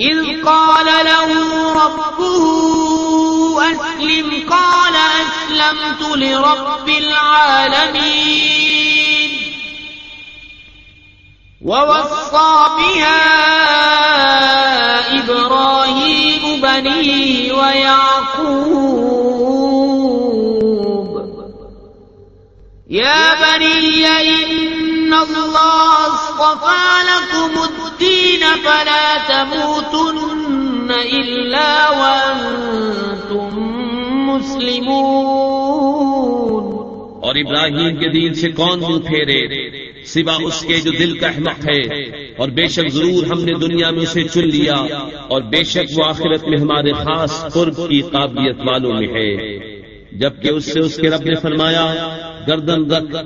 إذ قال له ربه أسلم، قال أسلمت لرب العالمين. ووصى بها إبراهيم بنيه ويعقوب. يا بني إن الله اصطفى لكم الدين فلا تموتن مسلمون اور ابراہیم کے دین سے کون منہ پھیرے؟ سوا اس کے جو دل کا احمق ہے۔ اور بے شک ضرور ہم نے دنیا میں اسے چن لیا۔ اور بے شک وہ آخرت میں ہمارے خاص قرب کی قابلیت والوں میں ہے۔ جبکہ اس سے اس کے رب نے فرمایا گردن رکھ،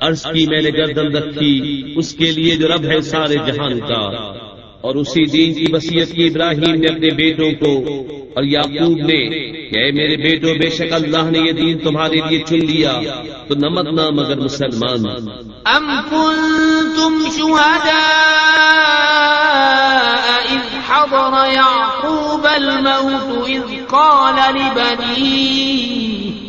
عرض کی میں نے گردن رکھی، اس کے لیے جو رب ہے سارے جہان کا۔ اور اسی دین کی وسیعت کی ابراہیم نے اپنے بیٹوں کو اور یعقوب نے کہ اے میرے بیٹوں بے شک اللہ نے یہ دین تمہارے لیے چن لیا، تو نمت نہ مگر مسلمان۔ ام کنتم شہداء اذ حضر یعقوب الموت اذ قال لبنی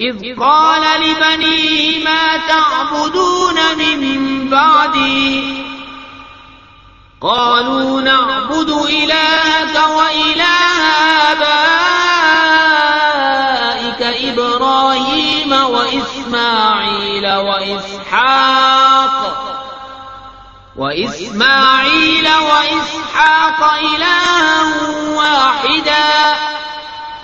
اذ قال لبنی ما تعبدون من بعدی قالوا نعبد إلهك وإله آبائك إبراهيم وإسماعيل وإسحاق وإسماعيل وإسحاق إلها واحدا.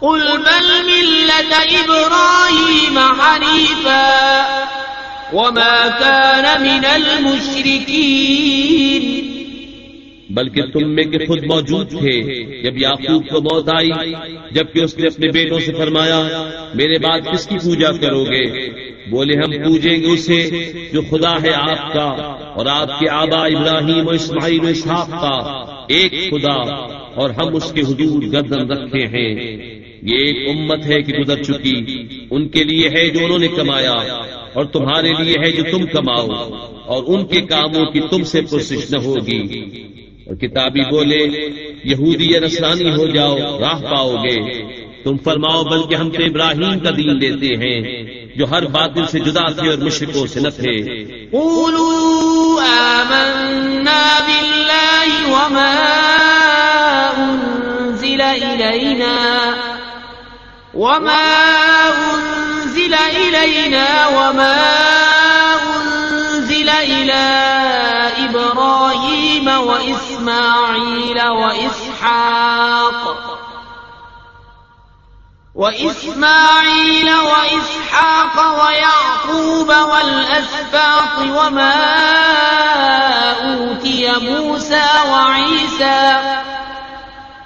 قل بل ملة إبراهيم حنيفاً وما كان من المشركين بلکہ تم میں کے خود موجود تھے، جب یعقوب کو موت آئی، جبکہ اس نے اپنے بیٹوں سے فرمایا، میرے بعد کس کی پوجا کرو گے؟ بولے، ہم پوجیں گے اسے جو خدا ہے آپ کا اور آپ کے آبا ابراہیم و اسماعیل و اسحاق کا، ایک خدا اور ہم اس کے حدود گردن رکھتے ہیں۔ یہ ایک امت ہے کہ گزر چکی، ان کے لیے ہے جو انہوں نے کمایا، اور تمہارے لیے ہے جو تم کماؤ، اور ان کے کاموں کی تم سے کوشش نہ ہوگی۔ اور کتابی بولے، یہودی یا نسلانی ہو جاؤ، راہ پاؤ گے۔ تم فرماؤ، بلکہ ہم تو ابراہیم کا دین لیتے ہیں، جو ہر بات سے جدا تھے اور مشرقوں سے نہ تھے۔ آمنا بالله وما أنزل إلينا وما أنزل إلينا وما أنزل إلى إبراهيم وإسماعيل وإسحاق وإسماعيل وإسحاق ويعقوب والأسباط وما أوتي موسى وعيسى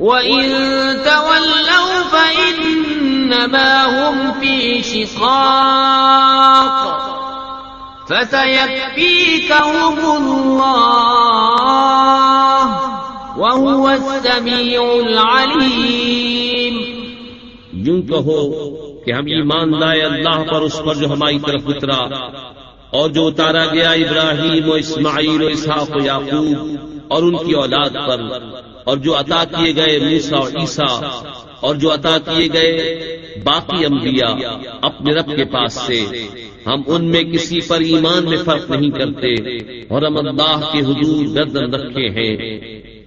وَإِن تَوَلَّوْا فَإِنَّمَا هُمْ فِي شِقَاقٍ فَسَيَكْفِيكَهُمُ اللَّهُ وَهُوَ السَّمِيعُ الْعَلِيمُ یوں کہو کہ ہم ایمان لائے اللہ پر اس پر جو ہماری طرف اترا اور جو اتارا گیا ابراہیم و اسماعیل و اسحاق و یعقوب اور ان کی اولاد پر، اور جو عطا کیے گئے موسا اور عیسیٰ، اور جو عطا کیے گئے باقی انبیاء اپنے رب کے پاس سے، ہم ان میں کسی پر ایمان میں فرق نہیں کرتے، اور ہم اللہ کے حضور گردن رکھے ہیں۔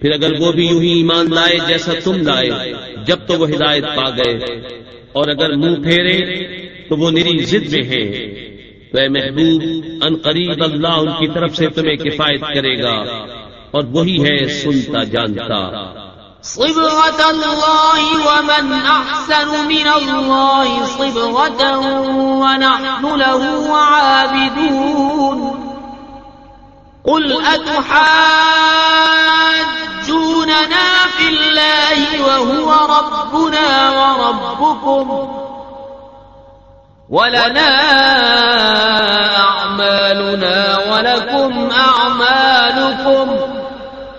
پھر اگر وہ بھی یوں ہی ایمان لائے جیسا تم لائے، جب تو وہ ہدایت پا گئے۔ اور اگر منہ پھیرے، تو وہ نری ضد میں ہے۔ تو اے محبوب، ان قریب اللہ ان کی طرف سے تمہیں کفایت کرے گا۔ اور وہی ہے سنتا جانتا۔ صبغة الله ومن أحسن من الله صبغة ونحن له عابدون. قل أتحاجوننا في الله وهو ربنا وربكم ولنا أعمالنا ولكم أعمالكم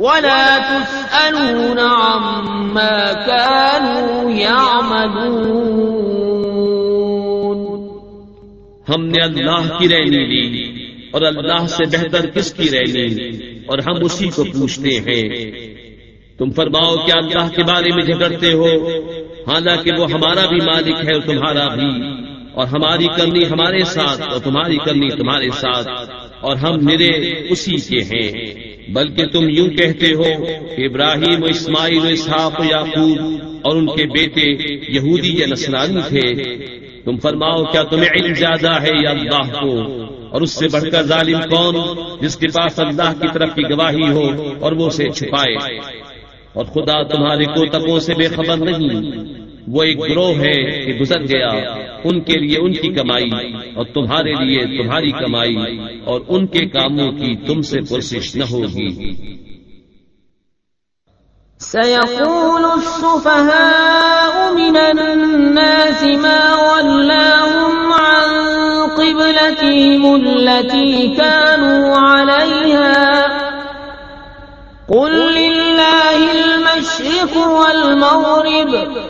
ولا تسألون عما كانوا يعملون. ہم نے اللہ کی رہنی لی اور اللہ سے بہتر کس کی رہنی اور ہم اسی کو پوچھتے ہیں۔ تم فرماؤ کیا اللہ کے بارے میں جھگڑتے ہو؟ حالانکہ وہ ہمارا بھی مالک ہے اور تمہارا بھی۔ اور ہماری کرنی ہمارے ساتھ اور تمہاری کرنی تمہارے ساتھ۔ اور ہم نرے اسی کے ہیں۔ بلکہ تم یوں کہتے ہو کہ ابراہیم و اسماعیل و اسحاق و یعقوب اور ان کے بیٹے یہودی یا نسلانی تھے۔ تم فرماؤ، کیا تمہیں علم زیادہ ہے یا اللہ کو؟ اور اس سے بڑھ کر ظالم کون جس کے پاس اللہ کی طرف کی گواہی ہو اور وہ اسے چھپائے؟ اور خدا تمہارے کو تبوں سے بے خبر نہیں۔ وہ ایک گروہ ہے کہ گزر گیا، ان کے لیے ان کی کمائی اور تمہارے لیے تمہاری کمائی اور ان کے کاموں کی تم سے پرسش نہ ہوگی۔ سيقول السفهاء من الناس ما ولاهم عن قبلتهم التي كانوا عليها۔ قل لله المشرق والمغرب۔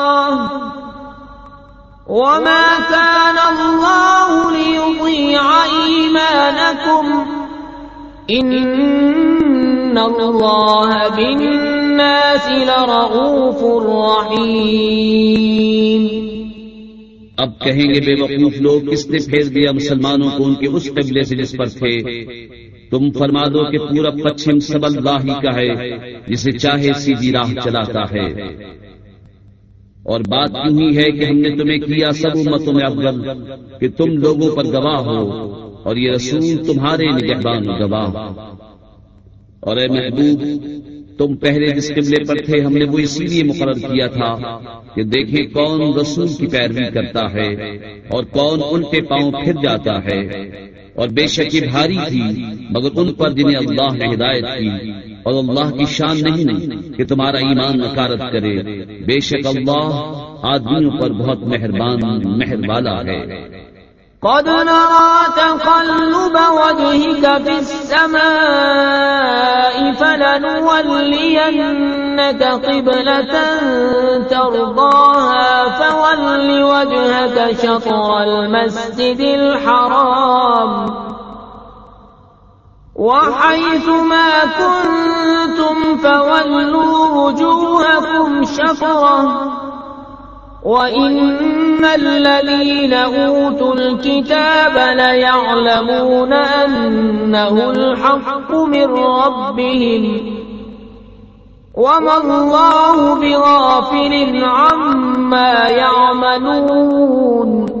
وما كان الله ليضيع إيمانكم إن الله بالناس لرؤوف رحيم اب کہیں گے بے وقوف لوگ، کس نے پھیر دیا مسلمانوں کو ان کے اس قبلے سے جس پر تھے؟ تم فرما دو کہ پورا پچھم سب اللہ ہی کا ہے، جسے چاہے سیدھی راہ چلاتا ہے۔ اور بات یوں ہی ہے کہ ہم نے تمہیں کیا سب امتوں میں افضل کہ تم لوگوں پر گواہ ہو اور یہ رسول تمہارے نگہبان گواہ۔ اور اے محبوب، تم پہلے جس قبلے پر تھے، ہم نے وہ اسی لیے مقرر کیا تھا کہ دیکھیں کون رسول کی پیروی کرتا ہے اور کون ان کے پاؤں پھر جاتا ہے۔ اور بے شک یہ بھاری تھی، مگر ان پر جنہیں اللہ نے ہدایت کی اور اللہ کی شان نہیں کہ تمہارا ایمان نکارت کرے۔ بے شک اللہ آدمیوں پر بہت مہربان مہر والا ہے۔ قد نرى تقلب وجهك في السماء فلنولينك قبلة ترضاها، فول وجهك شطر المسجد الحرام. وحيث ما كنتم فولوا وجوهكم شطره وَإِنَّ الَّذِينَ أُوتُوا الْكِتَابَ لَيَعْلَمُونَ أَنَّهُ الْحَقُّ مِنْ رَبِّهِمْ. وَمَا اللَّهُ بِغَافِلٍ عَمَّا يَعْمَلُونَ.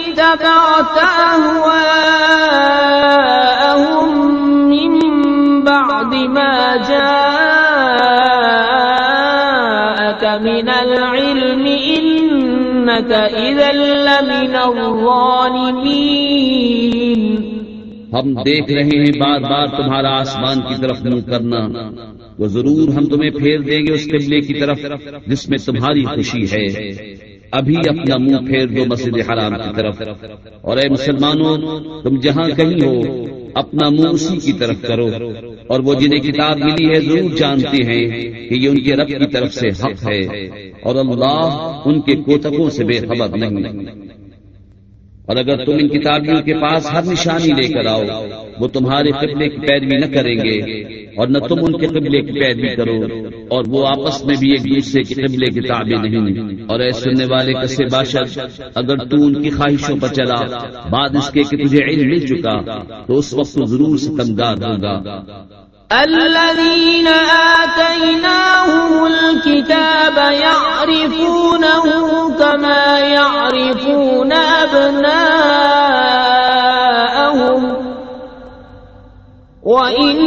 اتبعت أهواءهم من بعد ما جاءك من العلم ہم دیکھ رہے ہیں بار بار تمہارا آسمان کی طرف منہ کرنا۔ وہ ضرور ہم تمہیں پھیر دیں گے اس قبلے کی طرف جس میں تمہاری خوشی ہے۔ ابھی اپنا منہ پھیر دو مسجد حرام کی طرف۔ اور اے مسلمانوں تم جہاں کہیں ہو اپنا منہ اسی کی طرف کرو۔ اور وہ جنہیں کتاب ملی ہے ضرور جانتے ہیں کہ یہ ان کے رب کی طرف سے حق ہے۔ اور اللہ ان کے کوتکوں سے بے خبر نہیں۔ اور اگر تم ان کتابیوں کے پاس ہر نشانی لے کر آؤ وہ تمہارے قبلے کی پیروی نہ کریں گے اور نہ تم ان کے قبلے کی پیروی کرو اور وہ آپس میں بھی ایک دوسرے کے قبلے کی تابع نہیں اور اے سننے والے کسے باشد اگر تو ان کی خواہشوں پر چلا بعد اس کے کہ تجھے علم مل چکا تو اس وقت ضرور ستمگار ہوگا الذين آتيناهم الكتاب يعرفونه كما يعرفون أبناءهم. وإن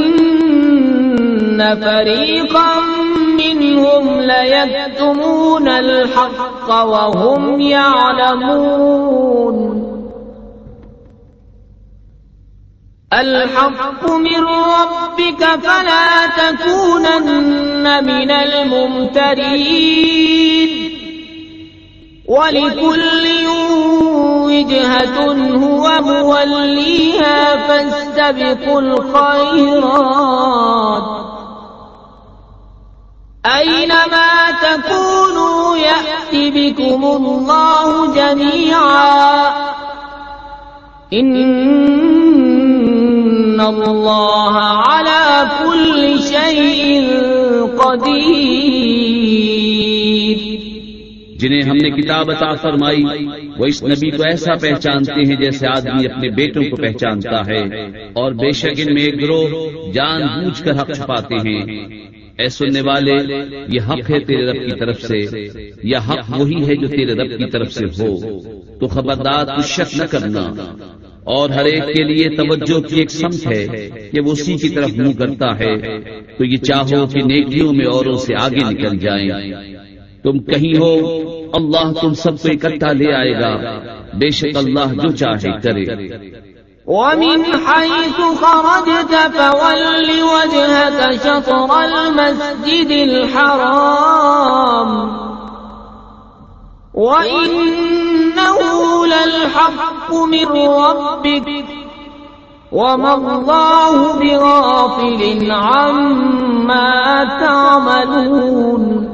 فريقا منهم ليكتمون الحق وهم يعلمون الحق من ربك فلا تكونن من الممترين ولكل وجهة هو موليها فاستبقوا الخيرات. أينما تكونوا يأتي اللہ على كل شيء قدیر جنہیں ہم نے کتاب عطا فرمائی، وہ اس نبی کو ایسا پہچانتے ہیں جیسے آدمی اپنے بیٹوں کو پہچانتا ہے۔ اور بے شک ان میں ایک گروہ جان بوجھ کر حق چھپاتے ہیں۔ اے سننے والے، یہ حق ہے تیرے رب کی طرف سے، یا حق وہی ہے جو تیرے رب کی طرف سے ہو۔ تو خبردار کچھ شک نہ کرنا۔ اور ہر ایک کے لیے توجہ کی ایک سمت ہے کہ وہ اسی کی طرف منہ کرتا ہے۔ تو یہ چاہو کہ نیکیوں میں اوروں سے آگے نکل جائیں۔ تم کہیں ہو، اللہ تم سب کو اکٹھا لے آئے گا۔ بے شک اللہ جو چاہے کرے۔ ومن حيث خرجت فول وجهك شطر المسجد الحرام وإنه للحق من ربك وما الله بغافل عما تعملون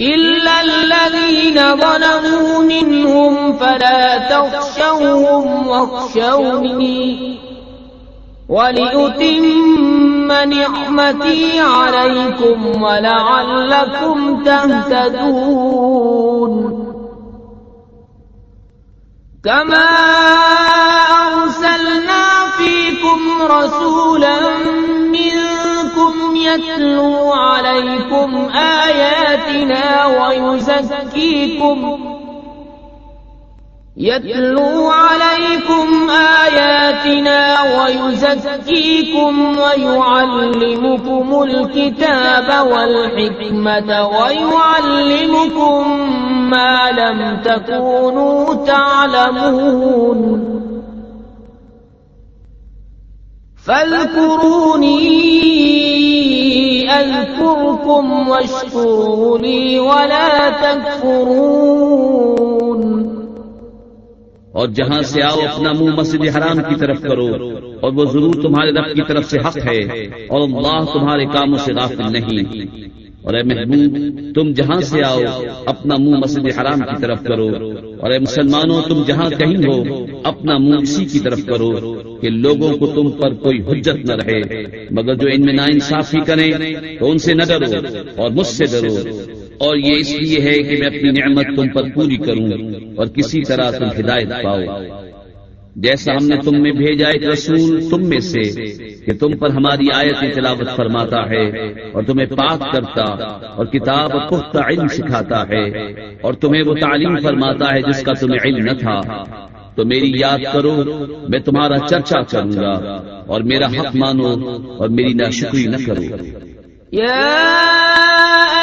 إلا الذين ظلموا منهم فلا تخشوهم واخشوني ولأتم نعمتي عليكم ولعلكم تهتدون كما أرسلنا فيكم رسولا منكم يتلو عليكم آياتنا ويزكيكم يتلو عليكم آياتنا ويزكيكم ويعلمكم الكتاب والحكمة ويعلمكم ما لم تكونوا تعلمون فاذكروني أذكركم واشكروا لي ولا تكفرون اور جہاں سے آؤ اپنا منہ مسجد حرام کی طرف کرو اور وہ ضرور تمہارے رب کی طرف سے حق ہے اور اللہ تمہارے کاموں سے غافل نہیں۔ اور اے محبوب، تم جہاں سے آؤ، اپنا منہ مسجد حرام کی طرف کرو۔ اور اے مسلمانوں، تم جہاں کہیں ہو، اپنا منہ اسی کی طرف کرو کہ لوگوں کو تم پر کوئی حجت نہ رہے۔ مگر جو ان میں نا انصافی کریں، تو ان سے نہ ڈرو اور مجھ سے ڈرو۔ اور یہ اس لیے ہے کہ میں اپنی نعمت تم پر پوری کروں اور کسی طرح تم ہدایت پاؤ۔ جیسا ہم نے تم میں بھیجا ایک رسول تم میں سے کہ تم پر ہماری آیت تلاوت فرماتا ہے اور تمہیں پاک کرتا اور کتاب پختہ علم سکھاتا ہے اور تمہیں وہ تعلیم فرماتا ہے جس کا تمہیں علم نہ تھا تو میری یاد کرو میں تمہارا چرچا کروں گا اور میرا حق مانو اور میری نہ شکری نہ کرو۔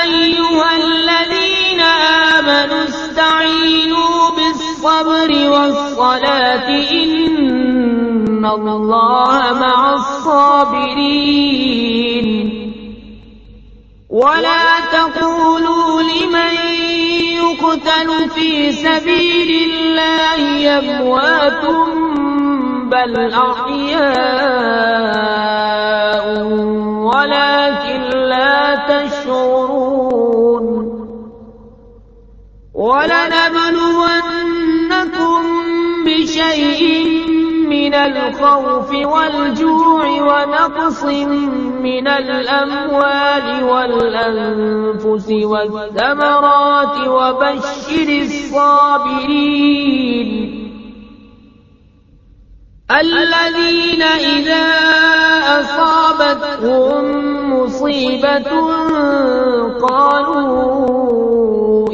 أيها الذين آمنوا استعينوا بالصبر والصلاة، إن الله مع الصابرين. ولا تقولوا لمن يقتل في سبيل الله يموات بل أحياء، ولكن لا تشعرون. ولنبلونكم بشيء من الخوف والجوع ونقص من الأموال والأنفس والثمرات وبشر الصابرين. الذين إذا أصابتهم مصيبة قالوا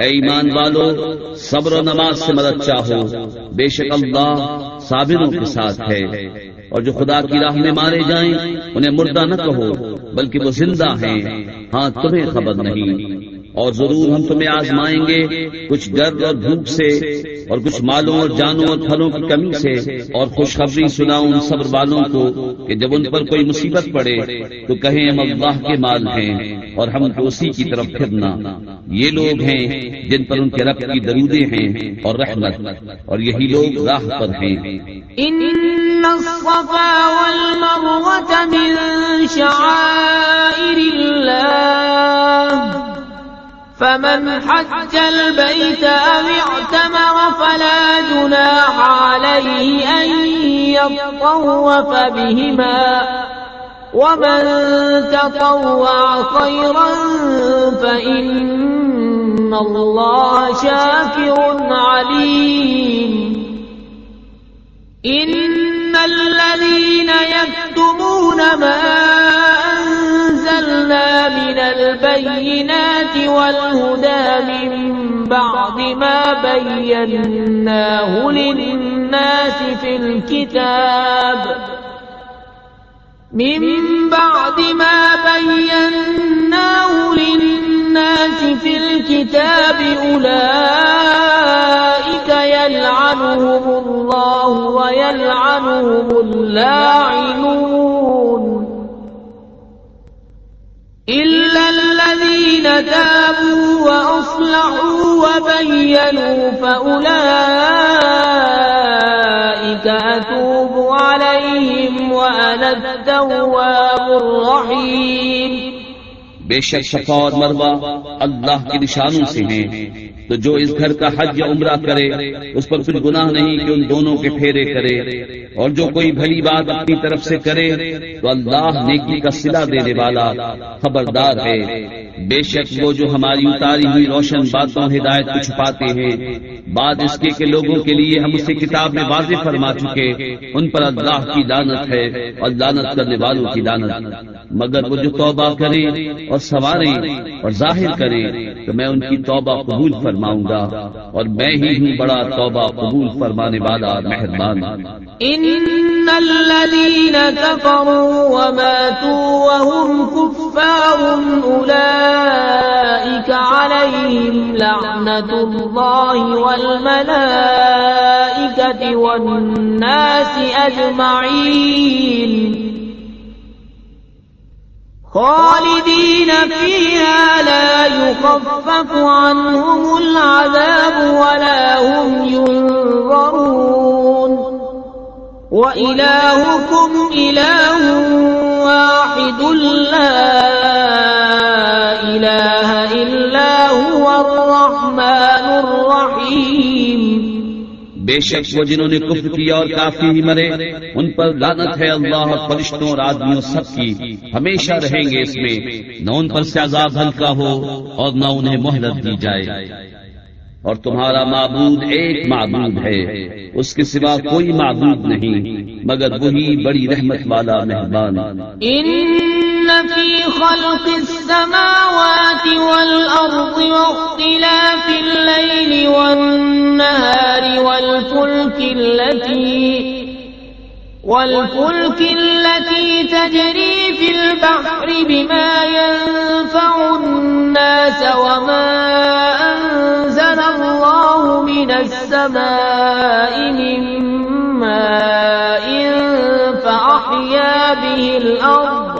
اے ایمان والو، صبر و نماز سے مدد چاہو۔ بے شک اللہ صابروں کے ساتھ ہے۔ اور جو خدا کی راہ میں مارے جائیں، انہیں مردہ نہ کہو، بلکہ وہ زندہ ہیں۔ ہاں تمہیں خبر نہیں۔ اور ضرور ہم تمہیں آزمائیں گے کچھ گرد اور دھوپ سے اور کچھ مالوں اور جانوں اور پھلوں کی کمی سے اور خوشخبری سناؤں ان صبر والوں کو کہ جب ان پر کوئی مصیبت پڑے تو کہیں ہم اللہ کے مال ہیں اور ہم کو اسی کی طرف پھرنا۔ یہ لوگ ہیں جن پر ان کے رب کی درودے ہیں اور رحمت، اور یہی لوگ راہ پر ہیں۔ إن الصفا والمروة من شعائر فمن حج البيت أو اعتمر فلا جناح عليه أن يطوف بهما. ومن تطوع خيرا فإن الله شاكر عليم. إن الذين يكتمون ما جعلنا من البينات والهدى من بعد ما بيناه للناس في الكتاب من بعد ما بيناه للناس في الكتاب أولئك يلعنهم الله ويلعنهم اللاعنون إلا الذين تابوا وأصلحوا وبينوا فأولئك أتوب عليهم وأنا التواب الرحيم بے شک شفا اور مروہ اللہ کے نشانوں سے ہیں۔ تو جو اس گھر کا حج یا عمرہ کرے، اس پر کچھ گناہ نہیں کہ ان دونوں کے پھیرے کرے۔ اور جو کوئی بھلی بات اپنی طرف سے کرے، تو اللہ نیکی کا سلا دینے والا خبردار ہے۔ بے شک وہ جو ہماری اتاری ہوئی روشن باتوں ہدایت کو چھپاتے ہیں، بعد اس کے کہ لوگوں کے لیے ہم اسے کتاب میں واضح فرما چکے۔ ان پر اللہ کی دانت ہے اور دانت کرنے والوں کی دانت مگر وہ جو توبہ کریں اور سواریں اور ظاہر کریں، تو میں ان کی توبہ قبول فرماؤں گا اور میں ہی ہوں بڑا توبہ قبول فرمانے والا مہربان۔ إن الذين كفروا وماتوا وهم كفار أولئك عليهم لعنة الله والملائكة والناس أجمعين۔ خالدين فيها لا يخفف عنهم العذاب ولا هم ينظرون وإلهكم إله واحد لا بے شک وہ جنہوں نے کفر کیا اور کافی ہی مرے، ان پر لانت ہے اللہ اور فرشتوں اور آدمیوں سب کی۔ ہمیشہ رہیں گے اس میں، نہ ان پر سے عذاب ہلکا ہو اور نہ انہیں مہلت دی جائے۔ اور تمہارا معبود ایک معبود ہے، اس کے سوا کوئی معبود نہیں، مگر وہی بڑی رحمت والا مہربان في خلق السماوات والأرض واختلاف الليل والنهار والفلك التي والفلك التي تجري في البحر بما ينفع الناس وما أنزل الله من السماء من ماء فأحيا به الأرض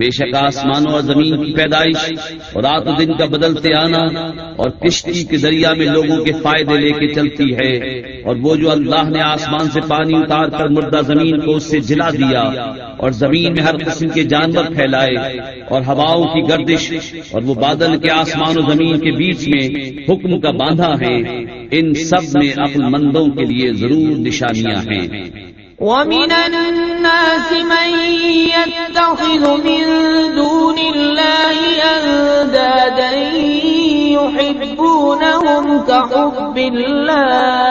بے شک آسمانوں اور زمین کی پیدائش اور رات و دن کا بدلتے آنا اور کشتی کے دریا میں لوگوں کے فائدے لے کے چلتی ہے اور وہ جو اللہ نے آسمان سے پانی اتار کر مردہ زمین کو اس سے جلا دیا اور زمین میں ہر قسم کے جانور پھیلائے اور ہواؤں کی گردش اور وہ بادل کے آسمان و زمین کے بیچ میں حکم کا باندھا ہے، ان سب میں عقل مندوں کے لیے ضرور نشانیاں ہیں۔ ومن الناس من يتخذ من دون الله أندادا يحبونهم كحب الله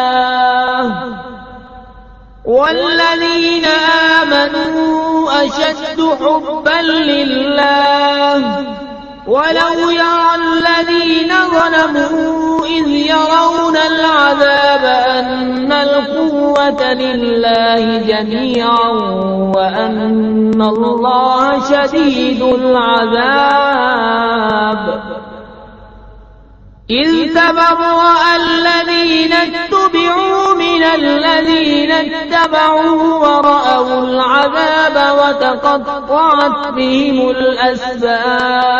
والذين آمنوا أشد حبا لله ولو يرى الذين ظلموا إذ العذاب القوة لله جميعا وأن الله شديد العذاب. إذ تبرأ الذين اتبعوا من الذين اتبعوا ورأوا العذاب وتقطعت بهم الأسباب.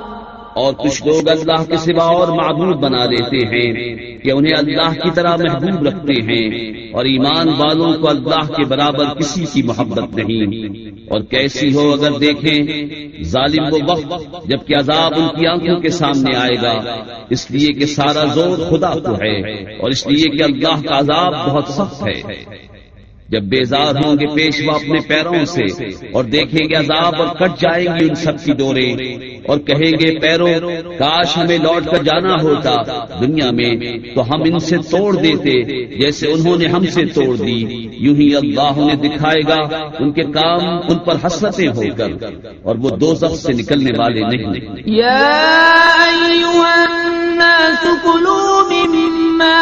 اور کچھ لوگ اللہ کے سوا اور معبود بنا لیتے ہیں کہ انہیں اللہ کی طرح محبوب رکھتے ہیں اور ایمان والوں کو اللہ کے برابر کسی کی محبت نہیں۔ اور کیسی ہو اگر دیکھیں، ظالم وہ وقت جبکہ عذاب ان کی آنکھوں کے سامنے آئے گا۔ اس لیے کہ سارا زور خدا کو ہے اور اس لیے کہ اللہ کا عذاب بہت سخت ہے۔ جب بیزار ہوں گے پیشوا اپنے پیروں سے اور دیکھیں گے عذاب اور کٹ جائیں گے ان سب کی ڈورے اور کہیں گے پیروں، کاش ہمیں لوٹ کر جانا ہوتا دنیا میں تو ہم ان سے توڑ دیتے جیسے انہوں نے ہم سے توڑ دی۔ یوں ہی اللہ انہیں دکھائے گا، ان کے کام ان پر حسرتیں ہو کر اور وہ دو سے نکلنے والے نہیں۔ الناس كلوا مما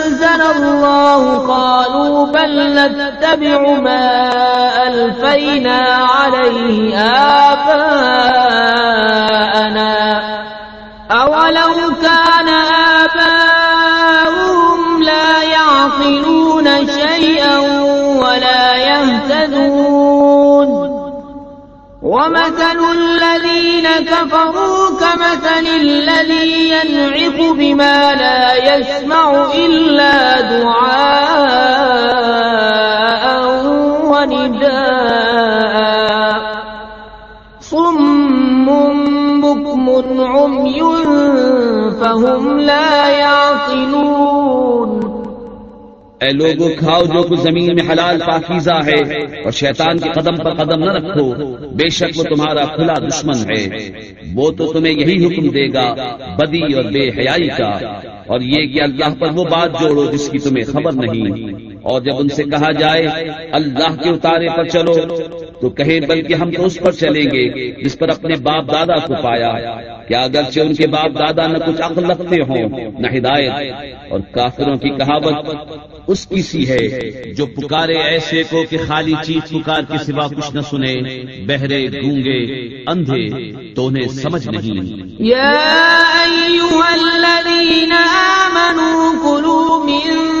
أنزل الله قالوا بل نتبع ما ألفينا عليه آباءنا. أولو كان آباؤهم لا يعقلون شيئا ولا يهتدون. ومثل الذين كفروا كمثل الذي ينعق بما لا يسمع إلا دعاء ونداء. صم بكم عمي فهم لا يعقلون. اے لوگو، کھاؤ جو کچھ زمین میں حلال پاکیزہ ہے اور شیطان کے قدم پر قدم نہ رکھو، بے شک وہ تمہارا کھلا دشمن ہے۔ وہ تو تمہیں یہی حکم دے گا بدی اور بے حیائی کا۔ اور یہ کہ اللہ پر وہ بات جوڑو جس کی تمہیں خبر نہیں۔ اور جب ان سے کہا جائے اللہ کے اتارے پر چلو تو کہیں بلکہ ہم تو اس پر چلیں گے جس پر اپنے باپ دادا کو پایا۔ کیا اگرچہ ان کے باپ دادا نہ کچھ عقل رکھتے ہوں، نہ ہدایت، اور کافروں کی کہاوت اس کی سی ہے جو پکارے ایسے کو کہ خالی چیز پکار کے سوا کچھ نہ سنے، بہرے، گونگے، اندھے تو انہیں سمجھ نہیں۔ یا الذین آمنوا کلوا من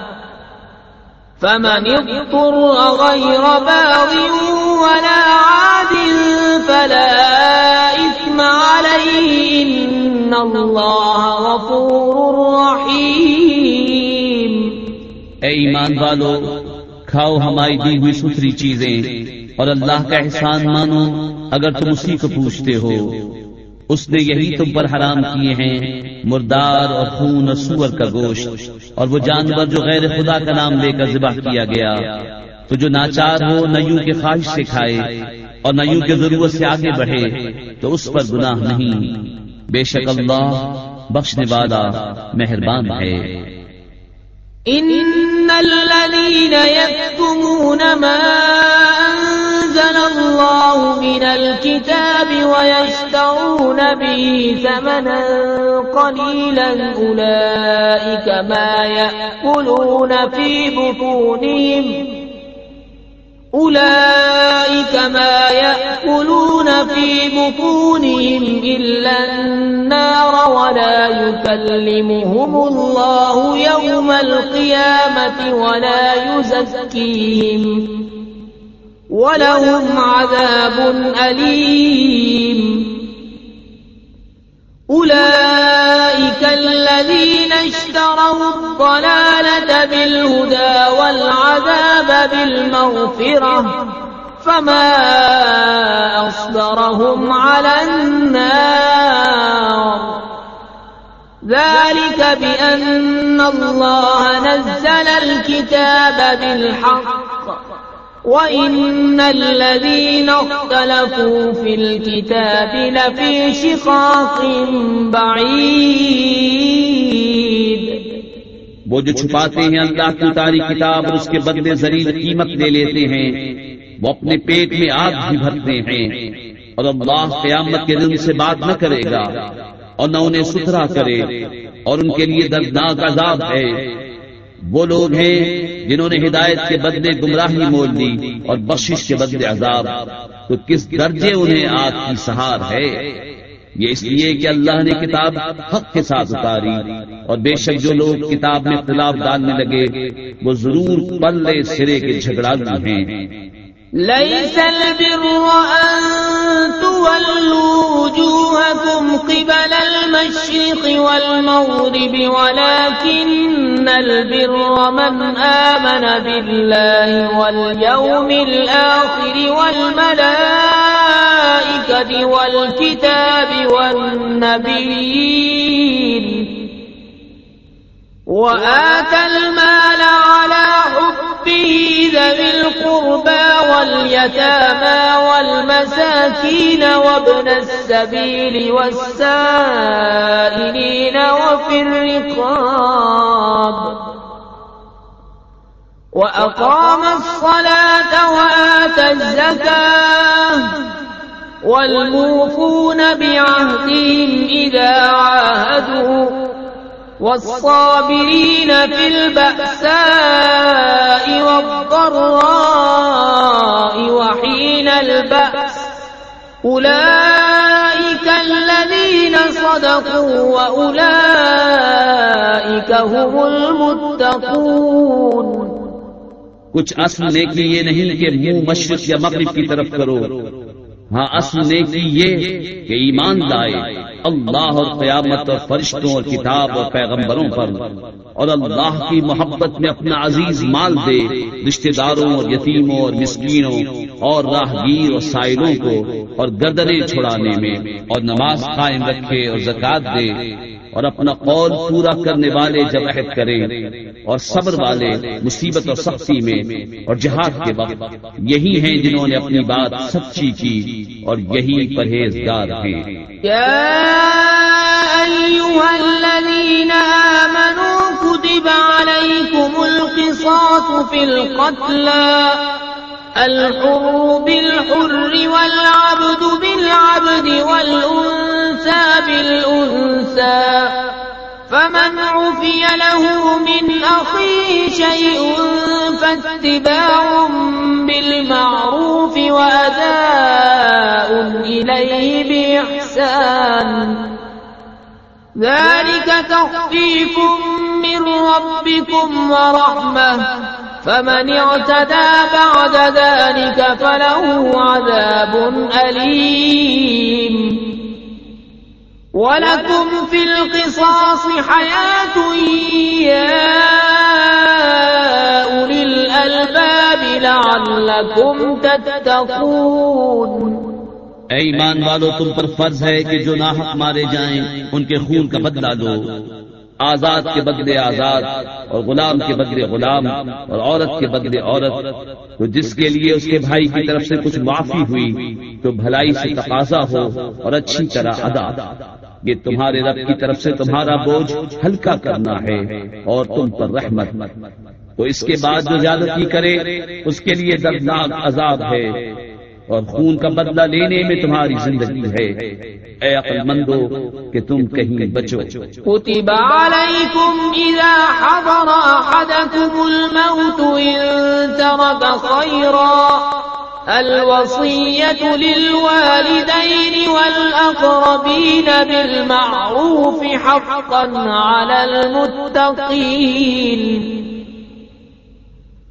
فمن اضطر غير باغ ولا عاد فلا إثم عليه. إن الله غفور رحيم. اے ایمان والو، کھاؤ ہماری دی ہوئی ستھری چیزیں اور اللہ کا احسان مانو اگر تم اسی کو پوچھتے ہو۔ اس نے یہی تم پر حرام کیے ہیں، مردار اور خون اور سور کا گوشت۔ اور وہ جانور جو غیر خدا کا نام لے کر ذبح کیا گیا۔ تو جو ناچار ہو نیو کے خواہش سے کھائے اور نیو کے ضرورت سے آگے بڑھے، تو اس پر گناہ نہیں۔ بے شک اللہ بخشنے والا مہربان ہے۔ إن الذين يكتمون ما أنزل الله من الكتاب ويشترون به ثمنا قليلا أولئك ما يأكلون في بطونهم. أولئك ما يأكلون في بطونهم إلا النار ولا يكلمهم الله يوم القيامة ولا يزكيهم. ولهم عذاب أليم. أولئك الذين اشتروا الضلالة بالهدى والعذاب بالمغفرة، فما أصدرهم على النار. ذلك بأن الله نزل الكتاب بالحق. وَإِنَّ الَّذِينَ اخْتَلَفُوا فِي الْكِتَابِ لَفِي شِقَاقٍ بَعِيدٍ وہ جو چھپاتے ہیں اللہ کی اتاری کتاب اور اس کے بدلے ذریعے قیمت لے لیتے ہیں، وہ اپنے پیٹ میں آگ بھی بھرتے ہیں اور اللہ قیامت کے دن سے بات نہ کرے گا اور نہ انہیں ستھرا کرے اور ان کے لیے دردناک عذاب ہے۔ وہ لوگ ہیں جنہوں نے ہدایت کے بدلے گمراہی مول دی اور بخشش کے بدلے عذاب۔ تو کس درجے انہیں آگ کی سہار ہے؟ یہ اس لیے کہ اللہ نے کتاب حق کے ساتھ اتاری اور بے شک جو لوگ کتاب میں اختلاف ڈالنے لگے، وہ ضرور پلے سرے کے جھگڑا ہیں۔ ليس البر أن تولوا وجوهكم قبل المشرق والمغرب، ولكن البر من آمن بالله واليوم الآخر والملائكة والكتاب والنبيين. وآت واليتامى والمساكين وابن السبيل والسائلين وفي الرقاب وأقام الصلاة وآت الزكاة والموفون بعهدهم إذا عاهدوا والصابرين في البأساء والضراء وحين البأس. أولئك الذين صدقوا وأولئك هم المتقون. کچھ اصل نیکی یہ نہیں کہ منہ مشرق یا مغرب کی طرف کرو۔ ہاں اصل نیکی یہ کہ ایمان لائے، اللہ اور قیامت اور فرشتوں اور کتاب اور پیغمبروں پر، اور اللہ کی محبت میں اپنا عزیز مال دے، رشتہ داروں اور یتیموں اور مسکینوں اور راہگیر اور سائلوں کو اور گردنے چھڑانے میں، اور نماز قائم رکھے اور زکات دے۔ اور اپنا قول پورا کرنے والے جب عہد کریں اور صبر والے مصیبت اور سختی میں اور جہاد کے وقت، یہی ہیں جنہوں نے اپنی بات سچی کی اور یہی پرہیزگار ہیں۔ كتب عليكم القصاص في القتلى الحر بالحر والعبد بالعبد والأنثى بالأنثى فمن عفي له من أخيه شيء فاتباع بالمعروف وأداء إليه بإحسان. ذلك تخفيف من ربكم ورحمة. فمن اعتدى بعد ذلك فله عذاب أليم. ولكم في القصاص حياة يا أولي الألباب لعلكم تتقون. اے ایمان والو، تم پر فرض ہے کہ جو ناحق مارے جائیں، ان کے خون کا بدلہ لو آزاد کے بدلے آزاد اور غلام کے بدلے غلام اور عورت کے بدلے عورت تو جس کے لیے اس کے بھائی کی طرف سے کچھ معافی ہوئی تو بھلائی سے تقاضا ہو اور اچھی طرح ادا۔ یہ تمہارے رب کی طرف سے تمہارا بوجھ ہلکا کرنا ہے اور تم پر رحمت۔ تو اس کے بعد جو زیادتی کرے، اس کے لیے دردناک عذاب ہے۔ اور خون کا بدلہ لینے میں تمہاری زندگی ہے۔ اے عقل مندو کہ تم کہیں بچو۔ كتب عليكم إذا حضر أحدكم الموت إن ترك خيرا الوصية للوالدين والأقربين بالمعروف حقا على المتقين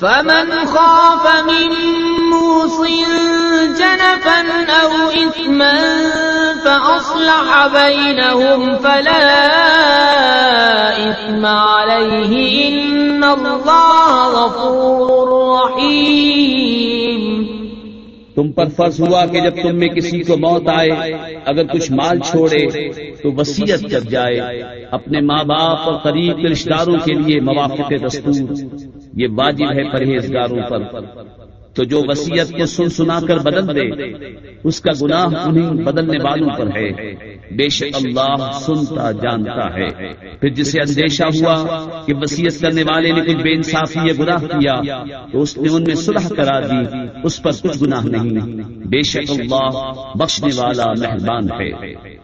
فمن خاف من موص جنفا أو إثما فأصلح بينهم فلا إثم عليه إن الله غفور رحيم. تم پر فرض ہوا کہ جب تم میں کسی کو موت آئے، اگر کچھ مال چھوڑے، تو وسیعت کر جائے، اپنے ماں باپ اور قریب رشتے داروں کے لیے موافق دستور۔ یہ واجب ہے پرہیزگاروں پر۔ تو جو وسیعت کو سن سنا کر بدل دے، اس کا گناہ انہیں بدلنے والوں پر ہے۔ بے شک اللہ سنتا جانتا ہے۔ پھر جسے اندیشہ ہوا کہ وسیعت کرنے والے نے کچھ بے انصافی یا گناہ کیا، تو اس نے ان میں صلح کرا دی، اس پر کچھ گناہ نہیں۔ بے شک اللہ بخشنے والا مہربان ہے۔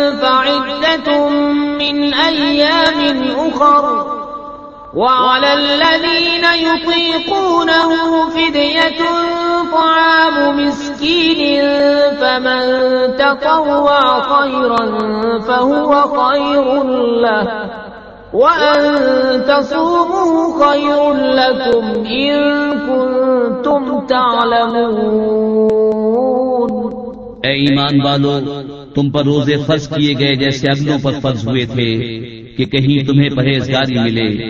من أيام أخر. وعلى الذين يطيقونه فدية طعام مسكين فمن تطوع خيرا فهو خير له. وأن تصوموا خير لكم إن كنتم تعلمون. اے ایمان والو، تم پر روزے فرض کیے گئے جیسے اگلوں پر فرض ہوئے تھے کہ کہیں تمہیں پرہیزگاری ملے،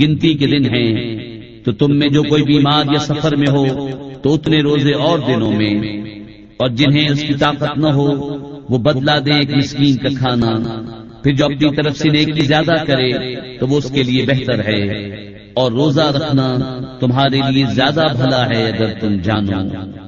گنتی کے دن ہیں۔ تو تم میں جو کوئی بیمار یا سفر میں ہو، تو اتنے روزے اور دنوں میں۔ اور جنہیں اس کی طاقت نہ ہو، وہ بدلا دے ایک مسکین کا کھانا۔ پھر جو اپنی طرف سے نیکی زیادہ کرے، تو وہ اس کے لیے بہتر ہے۔ اور روزہ رکھنا تمہارے لیے زیادہ بھلا ہے اگر تم جانو۔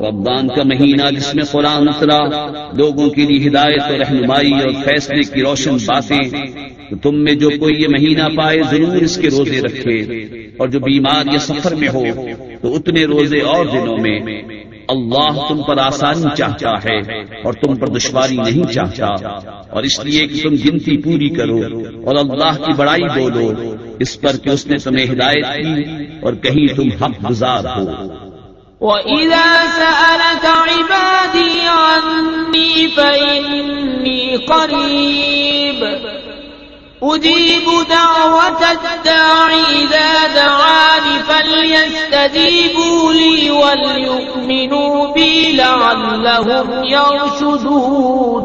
رمضان کا مہینہ جس میں قرآن اترا لوگوں کے لیے ہدایت اور رہنمائی اور فیصلے کی روشن باتیں، تو تم میں جو کوئی یہ مہینہ پائے ضرور اس کے روزے رکھے۔ اور جو بیمار یا سفر میں ہو، تو اتنے روزے اور دنوں میں۔ اللہ تم پر آسانی چاہتا ہے اور تم پر دشواری نہیں چاہتا۔ اور اس لیے کہ تم گنتی پوری کرو اور اللہ کی بڑائی بولو، اس پر کہ اس نے تمہیں ہدایت کی اور کہیں تم حق گزار ہو۔ وَإِذَا سَأَلَكَ عِبَادِي عَنِّي فَإِنِّي قَرِيبٌ أُجِيبُ دَعْوَةَ الدَّاعِ إِذَا دَعَانِ فَلْيَسْتَجِيبُوا لِي وَلْيُؤْمِنُوا بِي لَعَلَّهُمْ يَرْشُدُونَ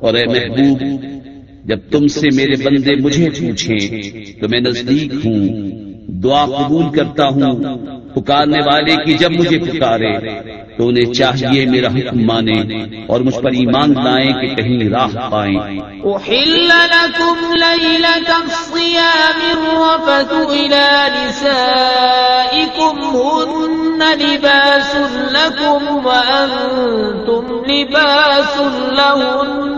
اور اے محبوب، جب تم سے میرے بندے مجھے پوچھیں، تو میں نزدیک ہوں، دعا قبول کرتا ہوں پکارنے والے کی جب مجھے پکارے تو انہیں چاہیے میرا حکم مانے اور مجھ پر ایمان لائیں کہ کہیں راہ پائیں۔ أحل لكم ليلة الصيام الرفث إلى نسائكم هن لباس لكم وأنتم لباس لهن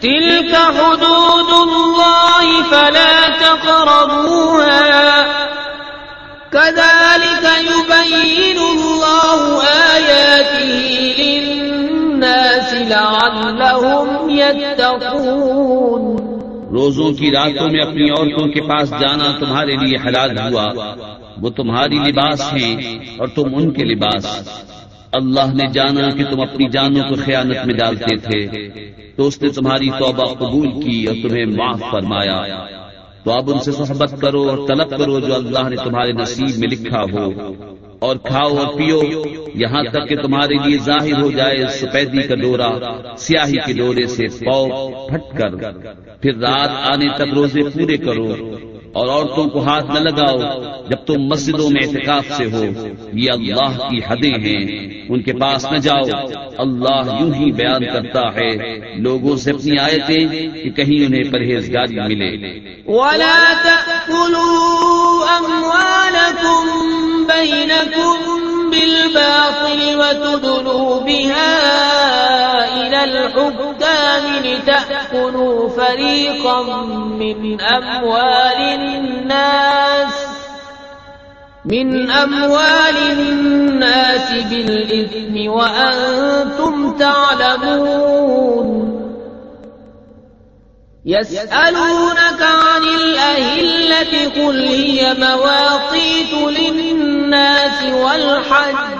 تلك حدود الله فلا تقربوها كذلك يبين الله آياته للناس لعلهم يتقون روزوں کی راتوں میں اپنی عورتوں کے پاس جانا تمہارے لیے حلال ہوا۔ وہ تمہاری لباس ہیں اور تم ان کے لباس۔ اللہ نے جانا کہ تم اپنی جانوں کو خیانت میں ڈالتے تھے۔ تو اس نے تمہاری توبہ قبول کی اور تمہیں معاف فرمایا۔ تو اب ان سے صحبت کرو اور طلب کرو جو اللہ نے تمہارے نصیب میں لکھا ہو۔ اور کھاؤ اور پیو، یہاں تک کہ تمہارے لیے ظاہر ہو جائے سفیدی کا ڈورا، سیاہی کے ڈورے سے پو پھٹ کر۔ پھر رات آنے تک روزے پورے کرو۔ اور عورتوں کو ہاتھ نہ لگاؤ جب تم مسجدوں میں احتکاف سے ہو۔ یہ اللہ کی حدیں ہیں۔ ان کے پاس نہ جاؤ۔ اللہ یوں ہی بیان کرتا ہے۔ لوگوں سے اپنی آیتیں کہ کہیں انہیں پرہیزگاری ملے۔ ولا تأكلوا أموالكم بينكم بالباطل وتدلوا بها إلى الحكام لتأكلوا فريقا من أموال الناس، من أموال الناس بالإثم وأنتم تعلمون. يسألونك عن الأهلة قل هي مواقيت للناس والحج.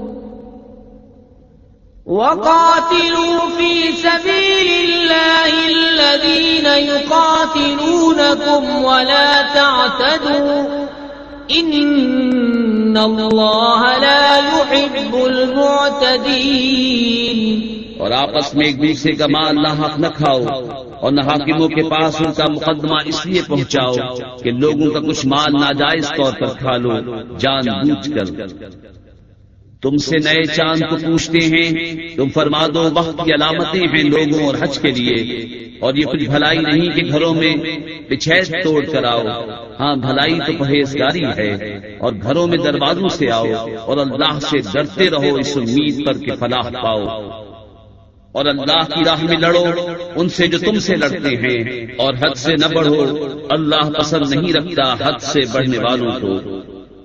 وقاتلوا في سبيل الله الذين يقاتلونكم ولا تعتدوا. إن الله لا يحب المعتدين. اور آپس میں ایک دوسرے کا مال نہ حق نہ کھاؤ اور نہ حاکموں کے پاس ان کا مقدمہ اس لیے پہنچاؤ کہ لوگوں کا کچھ مال ناجائز طور پر کھا لو، جان بوجھ کر۔ تم سے نئے چاند کو پوچھتے ہیں تم فرما دو وقت کی علامتیں ہیں لوگوں اور حج کے لیے۔ اور یہ کچھ بھلائی نہیں کہ گھروں میں پچھیت توڑ کر آؤ۔ ہاں بھلائی تو پرہیزگاری ہے اور گھروں میں دروازوں سے آؤ اور اللہ سے ڈرتے رہو اس امید پر کہ فلاح پاؤ۔ اور اللہ کی راہ میں لڑو ان سے جو تم سے لڑتے ہیں۔ اور حد سے نہ بڑھو اللہ پسند نہیں رکھتا حد سے بڑھنے والوں کو۔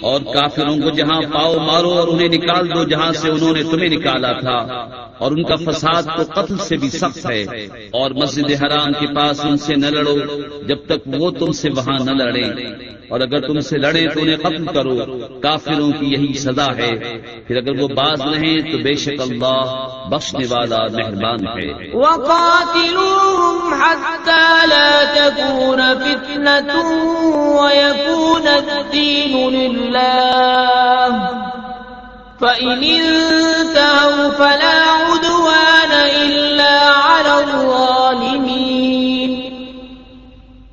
اور کافروں کو جہاں پاؤ مارو اور انہیں نکال دو جہاں سے انہوں نے تمہیں نکالا تھا۔ اور ان کا فساد تو قتل سے بھی سخت ہے۔ اور مسجد حرام کے پاس ان سے نہ لڑو، جب تک وہ تم سے وہاں نہ لڑے اور اگر تم سے لڑے تو انہیں قتل کرو، کافروں کی یہی سزا ہے۔ پھر اگر وہ باز رہیں تو بے شک اللہ بخشنے والا مہربان ہے۔ وقاتلوهم حتى لا تكون فتنة ويكون الدين لله. فإن انتهوا فلا عدوان إلا على الظالمين.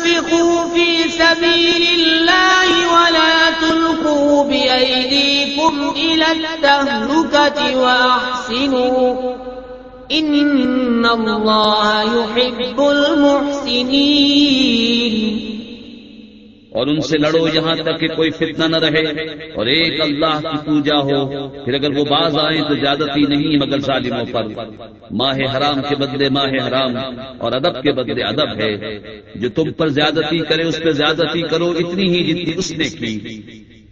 وأنفقوا في سبيل الله ولا تلقوا بأيديكم إلى التهلكة وأحسنوا إن الله يحب المحسنين اور ان سے لڑو یہاں تک کہ کوئی فتنہ نہ رہے اور ایک اللہ کی پوجا ہو پھر اگر وہ باز آئیں تو زیادتی نہیں مگر ظالموں پر۔ ماہ حرام کے بدلے ماہ حرام اور ادب کے بدلے ادب ہے۔ جو تم پر زیادتی کرے اس پہ زیادتی کرو اتنی ہی جتنی اس نے کی۔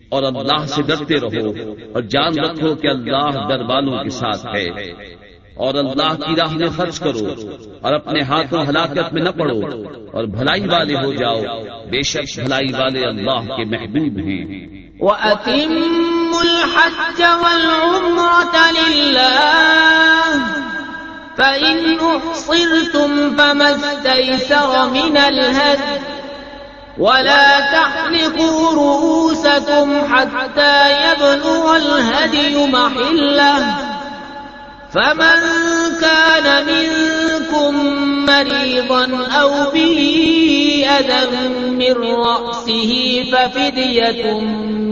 اور اللہ سے ڈرتے رہو اور جان رکھو کہ اللہ ڈر والوں کے ساتھ ہے۔ اور اللہ کی راہ میں خرچ کرو اور اپنے ہاتھوں ہلاکت میں نہ پڑو اور بھلائی والے ہو جاؤ بے شک بھلائی والے اللہ کے محبوب ہیں۔ وَأَتِمُّ الْحَجَّ وَالْعُمْرَةَ لِلَّهِ فَإِنْ أُحْصِرْتُمْ فَمَا اسْتَيْسَرَ مِنَ الْهَدْيِ ولا تحلقوا رؤوسكم حتى يبلغ الهدي محله فمن كان منكم مريضا أو به أذى من رأسه ففدية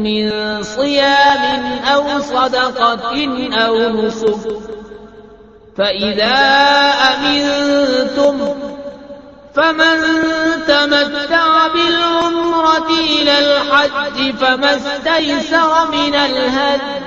من صيام أو صدقة أو نسك فإذا أمنتم فمن تمتع بالعمرة إلى الحج فما استيسر من الهدي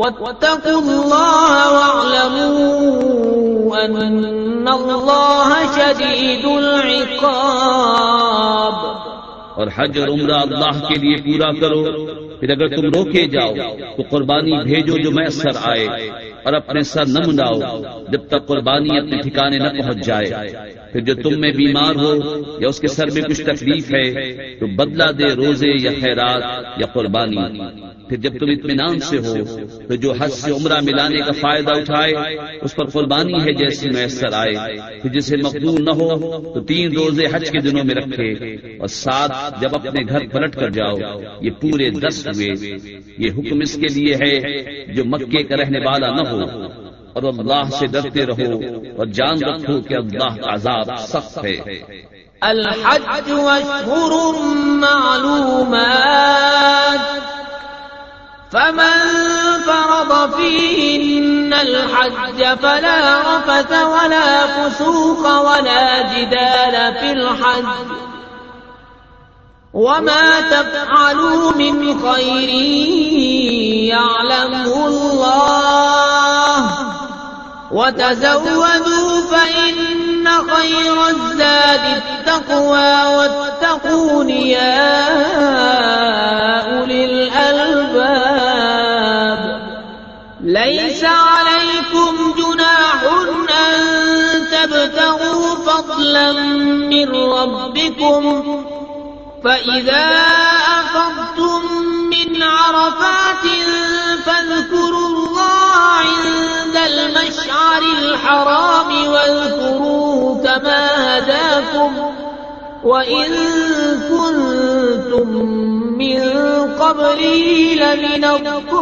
واتقوا الله واعلموا ان الله شديد العقاب. اور حج اور عمرہ اللہ کے لیے پورا کرو، پھر اگر تم روکے جاؤ تو قربانی بھیجو جو میسر آئے۔ اور اپنے سر نہ منڈاؤ جب تک قربانی اپنے ٹھکانے نہ پہنچ جائے۔ پھر جو تم میں بیمار ہو یا اس کے سر میں کچھ تکلیف ہے، تو بدلہ دے روزے یا خیرات یا قربانی۔ پھر جب تم اطمینان سے ہو، تو جو حج سے عمرہ ملانے کا فائدہ اٹھائے، اس پر قربانی ہے جیسی میسر آئے۔ پھر جسے مقدور نہ ہو، تو تین روزے حج کے دنوں میں رکھے۔ اور سات جب اپنے گھر پلٹ کر جاؤ، یہ پورے دس ہوئے۔ یہ حکم اس کے لیے ہے، جو مکے کا رہنے والا نہ ہو اور اللہ سے ڈرتے رہو اور جان رکھو کہ اللہ کا عذاب سخت ہے۔ الحج معلومات۔ فمن فرض فيهن الحج فلا رفث ولا فسوق ولا جدال في الحج۔ وما تفعلوا من خير يعلمه الله۔ وتزودوا فإن خير الزاد التقوى واتقون يا أولي الألباب. ليس عليكم جناح أن تبتغوا فضلا من ربكم. فإذا أفضتم من عرفات فاذكروا الله عند المشعر الحرام واذكروه كما هداكم وإن كنتم من قبله لمن الضالين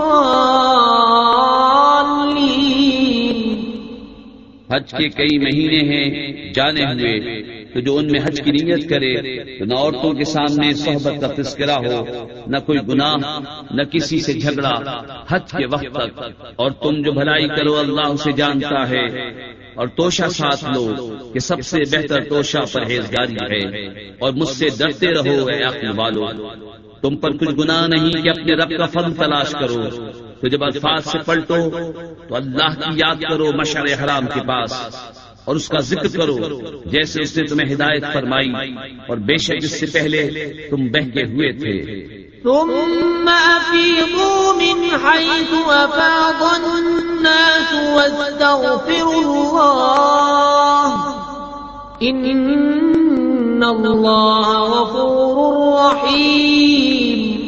حج کے کئی مہینے ہیں، جانے ہوئے تو جو ان میں حج کی نیت کرے، تو نہ عورتوں کے سامنے صحبت کا تذکرہ ہو، نہ کوئی گناہ، نہ کسی سے جھگڑا۔ حج کے وقت تک، اور تم جو بھلائی کرو، اللہ اسے جانتا ہے۔ اور توشا ساتھ لو کہ سب سے بہتر توشا پرہیزگاری ہے۔ اور مجھ سے ڈرتے رہو، اے عقل والو۔ تم پر کچھ گناہ نہیں کہ اپنے رب کا فضل تلاش کرو۔ تو جب الفاظ سے پلٹو، تو اللہ کی یاد کرو مشر حرام کے پاس۔ اور اس کا ذکر کرو جیسے اس نے تمہیں ہدایت فرمائی اور بے شک اس سے پہلے تم بہکے ہوئے تھے۔ ثم أفيضوا من حيث أفاض الناس واستغفروا الله. إن الله غفور رحيم.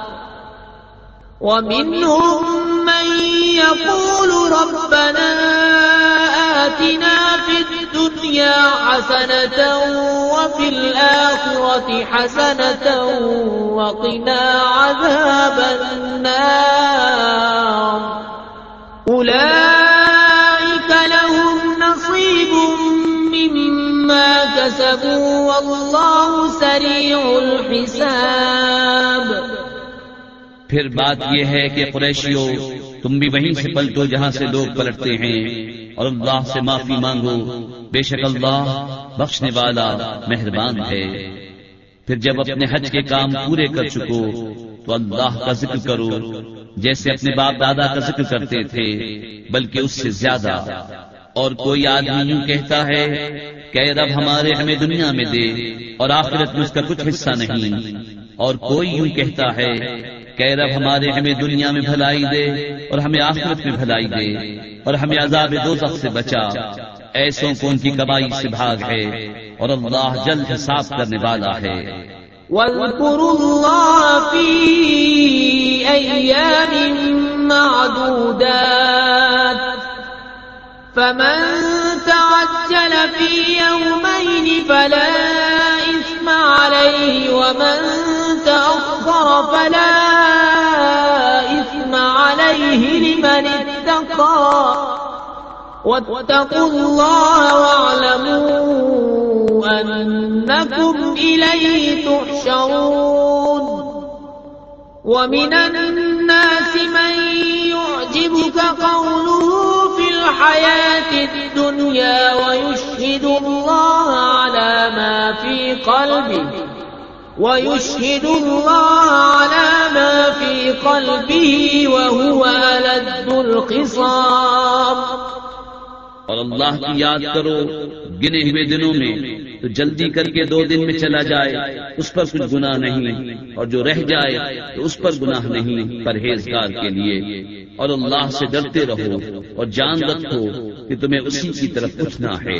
ومنهم من يقول ربنا آتنا في الدنيا حسنة وفي الآخرة حسنة وقنا عذاب النار. أولئك لهم نصيب مما كسبوا والله سريع الحساب. پھر بات یہ ہے کہ قریشیوں تم بھی وہیں سے پلٹو جہاں سے لوگ پلٹتے ہیں۔ اور اللہ سے معافی مانگو بے شک اللہ بخشنے والا مہربان ہے۔ پھر جب اپنے حج کے کام پورے کر چکو تو اللہ کا ذکر کرو۔ جیسے اپنے باپ دادا کا ذکر کرتے تھے بلکہ اس سے زیادہ۔ اور کوئی آدمی یوں کہتا ہے کہ رب ہمارے ہمیں دنیا میں دے اور آخرت میں اس کا کچھ حصہ نہیں۔ اور کوئی یوں کہتا ہے کہ رب ہمارے ہمیں دنیا میں بھلائی دے اور ہمیں آخرت میں بھلائی دے اور ہمیں عذاب دوزخ سے بچا۔ ایسوں کو ان کی کمائی سے بھاگ ہے اور اللہ جلد حساب کرنے والا ہے۔ واذكروا الله في أيام معدودات۔ فمن تعجل في يومين فلا إثم عليه ومن تأخر فلا إثم عليه لمن اتقى. واتقوا الله واعلموا أنكم إليه تحشرون. ومن الناس من يعجبك قوله الحياة الدنيا ويشهد الله على ما في قلبه. ويشهد الله على ما في قلبه وهو ألد الخصام. اور اللہ کی یاد کرو، گنے ہوئے دنوں میں تو جلدی کر کے دو دن میں چلا جائے، اس پر کچھ گناہ نہیں، اور جو رہ جائے تو اس پر گناہ نہیں، پرہیزگار کے لیے۔ اور اللہ سے ڈرتے رہو اور جان رکھو کہ تمہیں اسی کی طرف اٹھنا ہے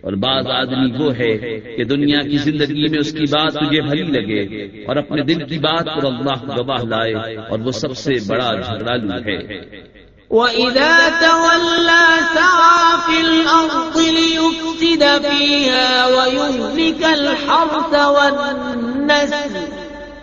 اور بعض آدمی وہ ہے کہ دنیا کی زندگی میں اس کی بات تجھے بھلی لگے اور اپنے دل کی بات پر اللہ گواہ لائے اور وہ سب سے بڑا جھگڑالو ہے۔ وَإِذَا تَوَلَّى سَعَى فِي الْأَرْضِ لِيُفْسِدَ فِيهَا وَيُهْلِكَ الْحَرْثَ وَالنَّسْلَ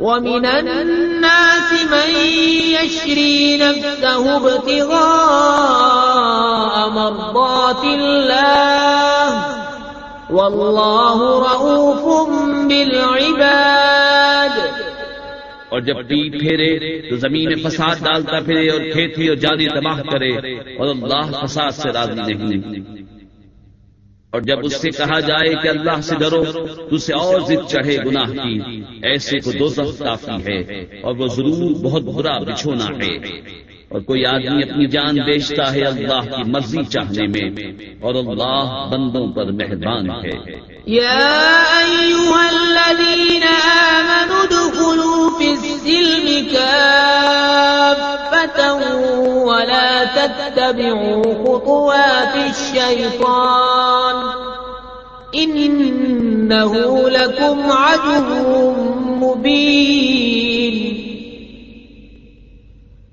ومن الناس من يشري نفسه ابتغاء مرضات الله والله رؤوف بالعباد اور جب پیٹ پھیرے تو زمین میں فساد ڈالتا پھرے اور کھیتی اور جانی تباہ کرے اور اللہ فساد سے راضی نہیں۔ اور جب اس سے کہا جائے کہ اللہ سے ڈرو، تو اسے اور ضد چڑھے گناہ کی۔ ایسے کو دو کافی ہے اور وہ ضرور بہت برا بچھونا ہے۔ اور کوئی آدمی اپنی جان بیچتا ہے اللہ کی مرضی چاہنے میں اور اللہ بندوں پر مہربان ہے۔ يا أيها الذين آمنوا ادخلوا في السلم كافة ولا تتبعوا خطوات الشيطان إنه لكم عدو مبين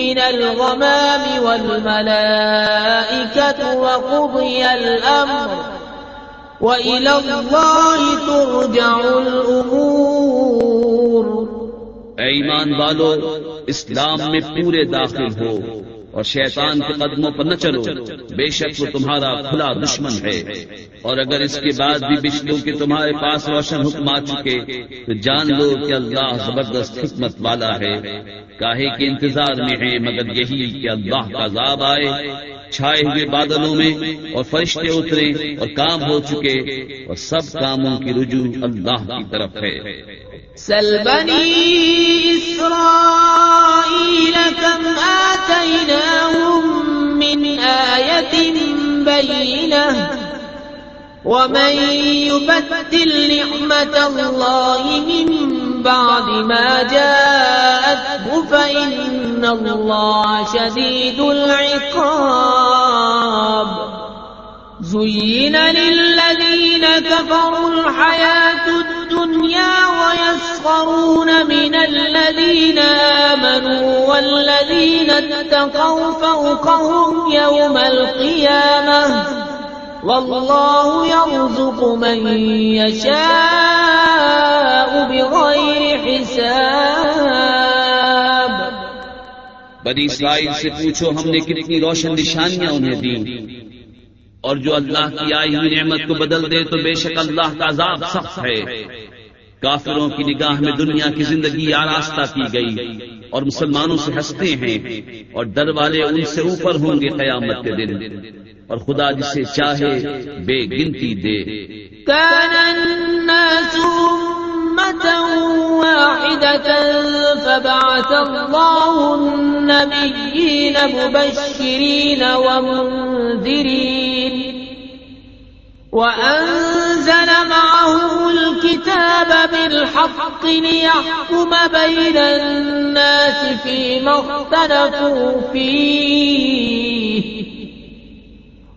من الغمام والملائكة وقضي الأمر وإلى الله ترجع الأمور اے ایمان والو، اسلام میں پورے داخل ہو۔ اور شیطان کے قدموں پر نہ چلو، بے شک وہ تمہارا کھلا دشمن ہے۔ اور اگر اس کے بعد بھی بچلو کہ تمہارے پاس روشن حکم آ چکے، تو جان لو کہ اللہ زبردست حکمت والا ہے۔ کاہے کے انتظار میں ہے مگر یہی کہ اللہ کا عذاب آئے۔ چھائے ہوئے بادلوں میں اور فرشتے اترے اور کام ہو چکے اور سب کاموں کی رجوع اللہ کی طرف ہے۔ سل بني إسرائيل كم آتيناهم من آية بينة ومن يبدل نعمة الله من بعد ما جاءته فإن الله شديد العقاب زين للذين كفروا الحياة الدنيا ويسخرون من الذين آمنوا والذين اتقوا فوقهم يوم القيامة والله يرزق من يشاء بغير حساب۔ بنی اسرائیل سے پوچھو ہم نے کتنی روشن نشانیاں انہیں دی اور جو اللہ کی آئی ہوئی نعمت کو بدل دے تو بے شک اللہ کا عذاب سخت ہے۔ کافروں کی نگاہ میں دنیا کی زندگی آراستہ کی گئی اور مسلمانوں سے ہنستے ہیں اور ڈر والے ان سے اوپر ہوں گے قیامت کے دن۔ اور خدا جسے چاہے بے گنتی دے۔ أمة واحدة فبعث الله النبيين مبشرين ومنذرين وأنزل معهم الكتاب بالحق ليحكم بين الناس فيما اختلفوا فيه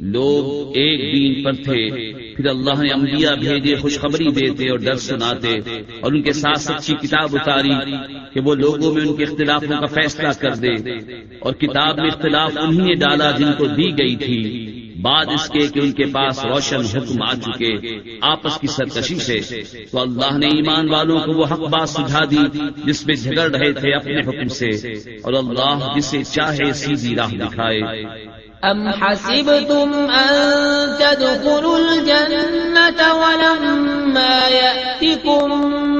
لوگ ایک دین پر تھے، پھر اللہ نے انبیاء بھیجے، خوشخبری دیتے اور ڈر سناتے اور ان کے ساتھ سچی کتاب اتاری کہ وہ لوگوں میں ان کے اختلافوں کا فیصلہ کر دے اور کتاب میں اختلاف انہیں ڈالا جن کو دی گئی تھی۔ بعد اس کے کہ ان کے پاس روشن حکم آ چکے آپس کی سرکشی سے، تو اللہ نے ایمان والوں کو وہ حق بات سجھا دی جس میں جھگڑ رہے تھے اپنے حکم سے، اور اللہ جسے چاہے سیدھی راہ دکھائے۔ أم حسبتم أن تدخلوا الجنة ولما يأتكم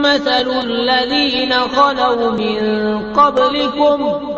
مثل الذين خلوا من قبلكم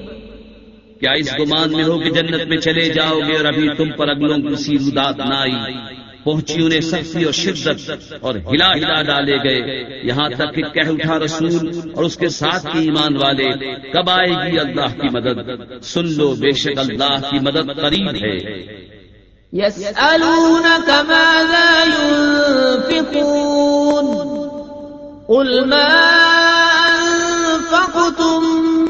کیا اس گمان میں ہو کہ جنت میں چلے جاؤ گے اور ابھی تم پر اگلوں کی سی ردات نہ آئی؟ پہنچی انہیں سختی اور شدت اور ہلا ہلا ڈالے گئے۔ یہاں تک کہ کہہ اٹھا رسول اور اس کے ساتھ کی ایمان والے، کب آئے گی اللہ کی مدد؟ سن لو بے شک اللہ کی مدد قریب ہے۔ يسألونك ماذا ينفقون؟ قل ما أنفقتم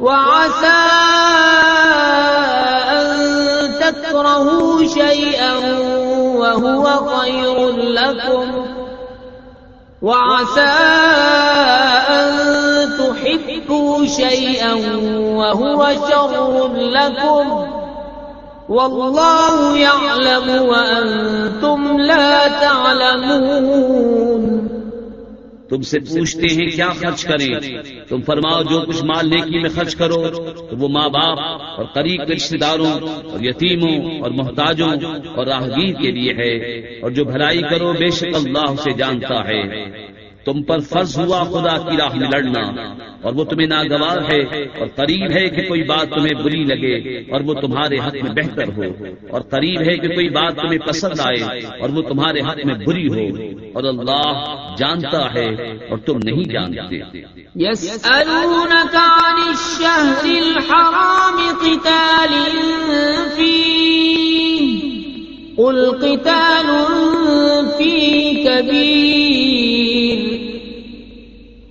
وعسى أن تكرهوا شيئا وهو خير لكم. وعسى أن تحبوا شيئا وهو شر لكم. والله يعلم وأنتم لا تعلمون. تم سے پوچھتے ہیں کیا خرچ کریں؟ تم فرماؤ جو کچھ مال نیکی میں خرچ کرو، تو وہ ماں باپ اور قریب کے رشتے داروں اور یتیموں اور محتاجوں اور راہگیر کے لیے ہے اور جو بھلائی کرو، بے شک اللہ سے جانتا ہے۔ تم پر فرض ہوا خدا کی راہ میں لڑنا۔ اور وہ تمہیں ناگوار ہے اور قریب ہے کہ کوئی بات تمہیں بری لگے اور وہ تمہارے حق میں بہتر ہو۔ اور قریب ہے کہ کوئی بات تمہیں پسند آئے اور وہ تمہارے حق میں بری ہو۔ اور اللہ جانتا ہے اور تم نہیں جانتے۔ يسألونك عن الشهر الحرام قتال فيه قل قتال فيه كبير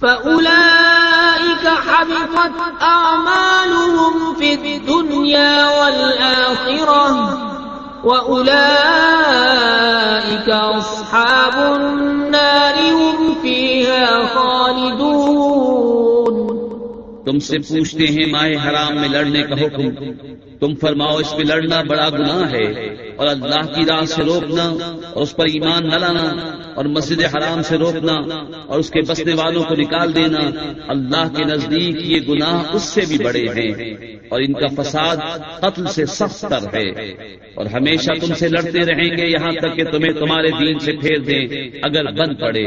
فأولئك حبطت أعمالهم في الدنيا والآخرة وأولئك أصحاب النار هم فيها خالدون تم سے پوچھتے ہیں ماہ حرام میں لڑنے کا حکم۔ تم فرماؤ اس پہ لڑنا بڑا گناہ ہے اور اللہ کی راہ سے روکنا اور اس پر ایمان نہ لانا اور مسجد حرام سے روکنا اور اس کے بسنے والوں کو نکال دینا اللہ کے نزدیک یہ گناہ اس سے بھی بڑے ہیں اور ان کا فساد قتل سے سخت تر ہے اور ہمیشہ تم سے لڑتے رہیں گے یہاں تک کہ تمہیں تمہارے دین سے پھیر دیں اگر بند پڑے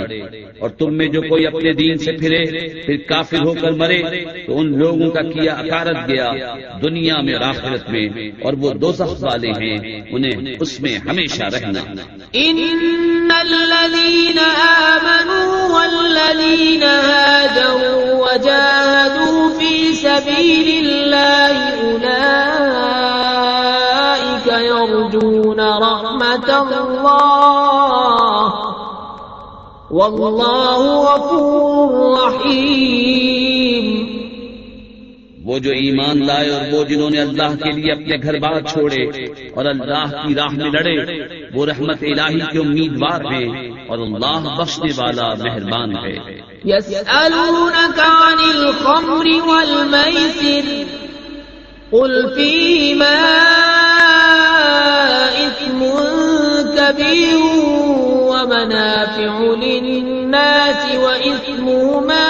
اور تم میں جو کوئی اپنے دین سے پھرے پھر کافر ہو کر مرے تو ان لوگوں کا کیا اکارت گیا دنیا میں اور آخرت میں اور وہ دو والے ہیں، انہیں اس میں ہمیشہ رہنا۔ إن الذين آمنوا والذين هاجروا وجاهدوا في سبيل الله أولئك يرجون رحمة الله والله غفور رحيم وہ جو ایمان لائے اور وہ جنہوں نے اللہ کے لیے اپنے گھر بار چھوڑے اور اللہ کی راہ میں لڑے، وہ رحمت الہی کے امیدوار ہیں اور اللہ بخشنے والا مہربان ہے۔ يسألونك عن الخمر والميسر قل فيما إثم كبير ومنافع للناس وإثمهما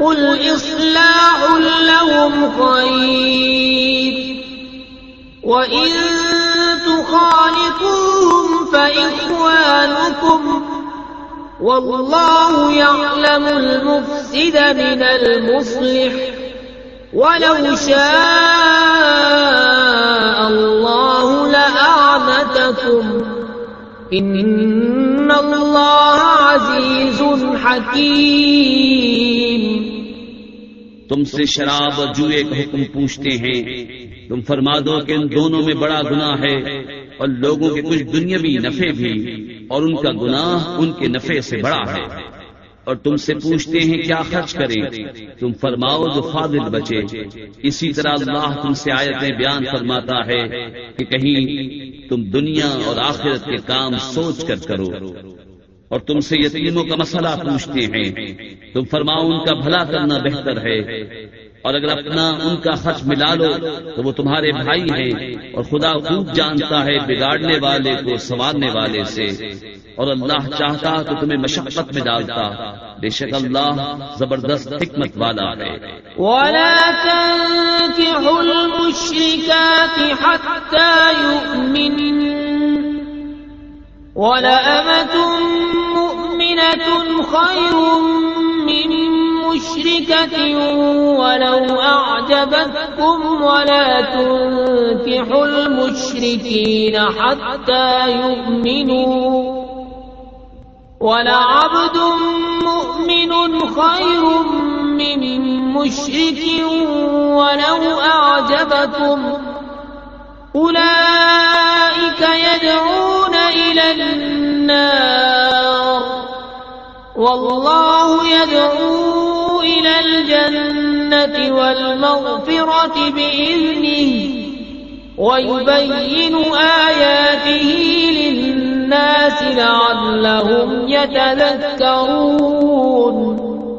قل إصلاح لهم خير. وإن تخالقوهم فإخوانكم. والله يعلم المفسد من المصلح. ولو شاء الله لأعنتكم إن الله عزيز حكيم تم سے شراب اور جوئے کا حکم پوچھتے ہیں۔ تم فرما دو کہ ان دونوں میں بڑا گناہ ہے اور لوگوں کے کچھ دنیاوی نفے بھی اور ان کا گناہ ان کے نفے سے بڑا ہے۔ اور تم سے پوچھتے ہیں کیا خرچ کریں۔ تم فرماؤ جو فاضل بچے۔ اسی طرح اللہ تم سے آیتیں بیان فرماتا ہے کہ کہیں تم دنیا اور آخرت کے کام سوچ کر کرو اور تم سے یتیموں کا مسئلہ پوچھتے ہیں۔ تم فرماؤ ان کا بھلا کرنا بہتر ہے۔ اور اگر اپنا ان کا خرچ ملا لو تو وہ تمہارے بھائی ہیں اور خدا خوب جانتا ہے بگاڑنے والے کو سنوارنے والے سے۔ اور اللہ چاہتا تو تمہیں مشقت میں ڈالتا۔ بے شک اللہ زبردست حکمت والا ہے۔ ولا تنكحوا المشركات حتى يؤمنن ولأمة مؤمنة خير من مشركة ولو أعجبتكم ولا تنكحوا المشركين حتى يؤمنوا۔ ولعبد مؤمن خير من مشرك ولو أعجبكم. أولئك يدعون إلى النار. والله يدعو إلى الجنة والمغفرة بإذنه. ويبين آياته للناس لعلهم يتذكرون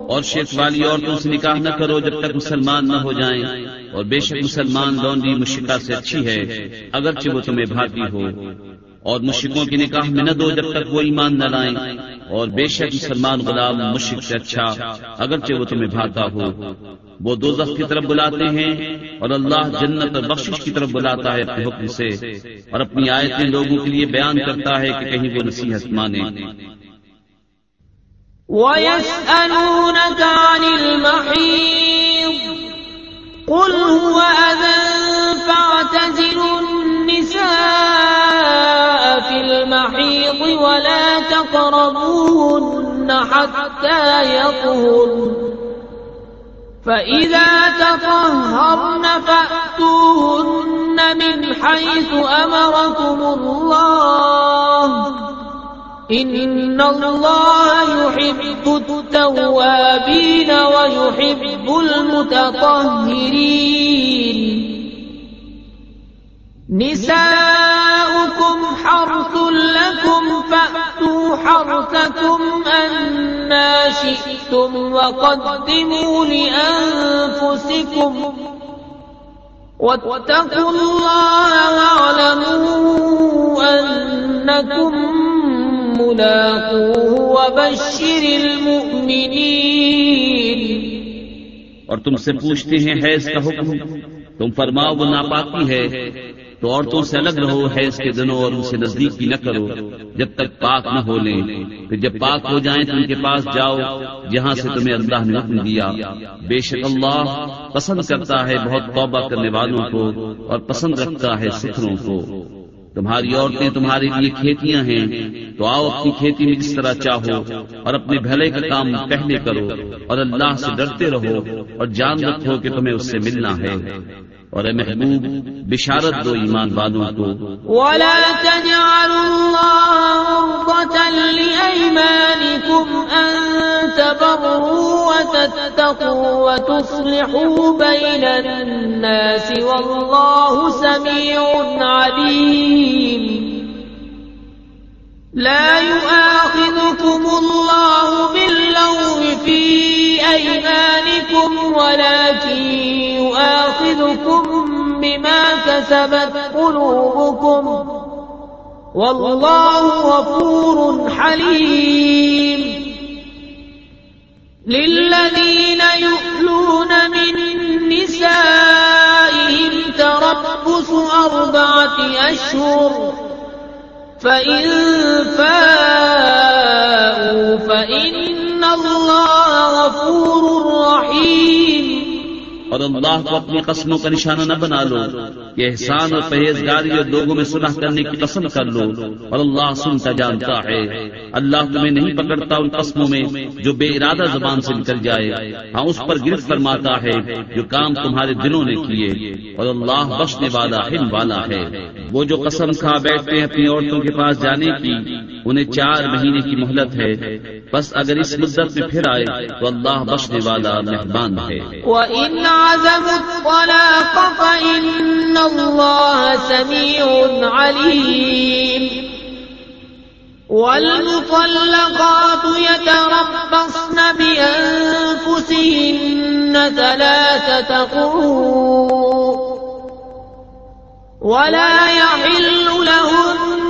اور شیخ والی عورتوں سے نکاح نہ کرو جب تک مسلمان نہ ہو جائیں۔ اور بے شک مسلمان لونڈی مشکا سے اچھی ہے، اگرچہ وہ تمہیں بھاتی ہو۔ اور مشکوں کی نکاح میں نہ دو جب تک وہ ایمان نہ لائیں۔ اور بے شک مسلمان غلام مشک سے اچھا اگرچہ وہ تمہیں بھاتا ہو۔ وہ دو کی طرف بلاتے ہیں اور اللہ جنت اور بخش کی طرف بلاتا ہے اپنے حکم سے۔ اور اپنی آیتیں لوگوں کے لیے بیان کرتا ہے کہ کہیں وہ نصیحت مانے۔ قل هو أذى فاعتزلوا النساء المحيض ولا تقربوهن حتى يطهرن. فإذا تطهرن فأتوهن من حيث أمركم الله. إن الله يحب التوابين ويحب المتطهرين. نساؤكم حرث لكم فأتوا حرثكم أنا شئتم وقدموا لأنفسكم واتقوا الله واعلموا أنكم ملاقوه وبشر المؤمنين اور تم سے پوچھتے ہیں حیض کا حکم، تم فرماؤ وہ ناپاکی ہے۔ تو عورتوں سے الگ رہو، حیض کے دنوں اور ان سے نزدیکی نہ کرو۔ جب تک پاک نہ ہو لیں، پھر جب پاک ہو جائیں تو ان کے پاس جاؤ، جہاں سے تمہیں اللہ نے حکم دیا۔ بے شک اللہ پسند کرتا ہے بہت توبہ کرنے والوں کو اور پسند رکھتا ہے ستھروں کو۔ تمہاری عورتیں تمہارے لیے کھیتیاں ہیں، تو آؤ اپنی کھیتی میں جس طرح چاہو اور اپنے بھلے کا کام پہلے کرو اور اللہ سے ڈرتے رہو اور جان رکھو کہ تمہیں اس سے ملنا ہے۔ اور اے محبوب، بشارت دو ایمان والوں کو۔ ولا تجعلوا الله عرضة لأيمانكم أن تبروا وتتقوا وتصلحوا بين الناس والله سميع عليم لا يؤاخذكم الله باللغو في أيمانكم ولكن يؤاخذكم بما كسبت قلوبكم والله غفور حليم. للذين يؤلون من نسائهم تربص أربعة أشهر فَإِن فاءوا فإن الله غفور اور اللہ کو اپنی قسموں کا نشانہ نہ بنا لو۔ کہ احسان اور پرہیزگاری اور لوگوں میں صلح کرنے کی قسم کر لو۔ اور اللہ سنتا جانتا ہے۔ اللہ تمہیں نہیں پکڑتا ان قسموں میں جو بے ارادہ زبان سے نکل جائے۔ ہاں اس پر گرفت فرماتا ہے جو کام تمہارے دلوں نے کیے۔ اور اللہ بخشنے والا ہن والا ہے۔ وہ جو قسم کھا بیٹھتے ہیں اپنی عورتوں کے پاس جانے کی، انہیں چار مہینے کی مہلت ہے۔ بس اگر اس مدت میں پھر آئے تو اللہ بخشنے والا مہربان ہے۔ وَإِنْ عَزَمُوا الطَّلَاقَ فَإِنَّ اللَّهَ سَمِيعٌ عَلِيمٌ والمطلقات يتربصن بأنفسهن ثلاثة قروء ولا يحل لهن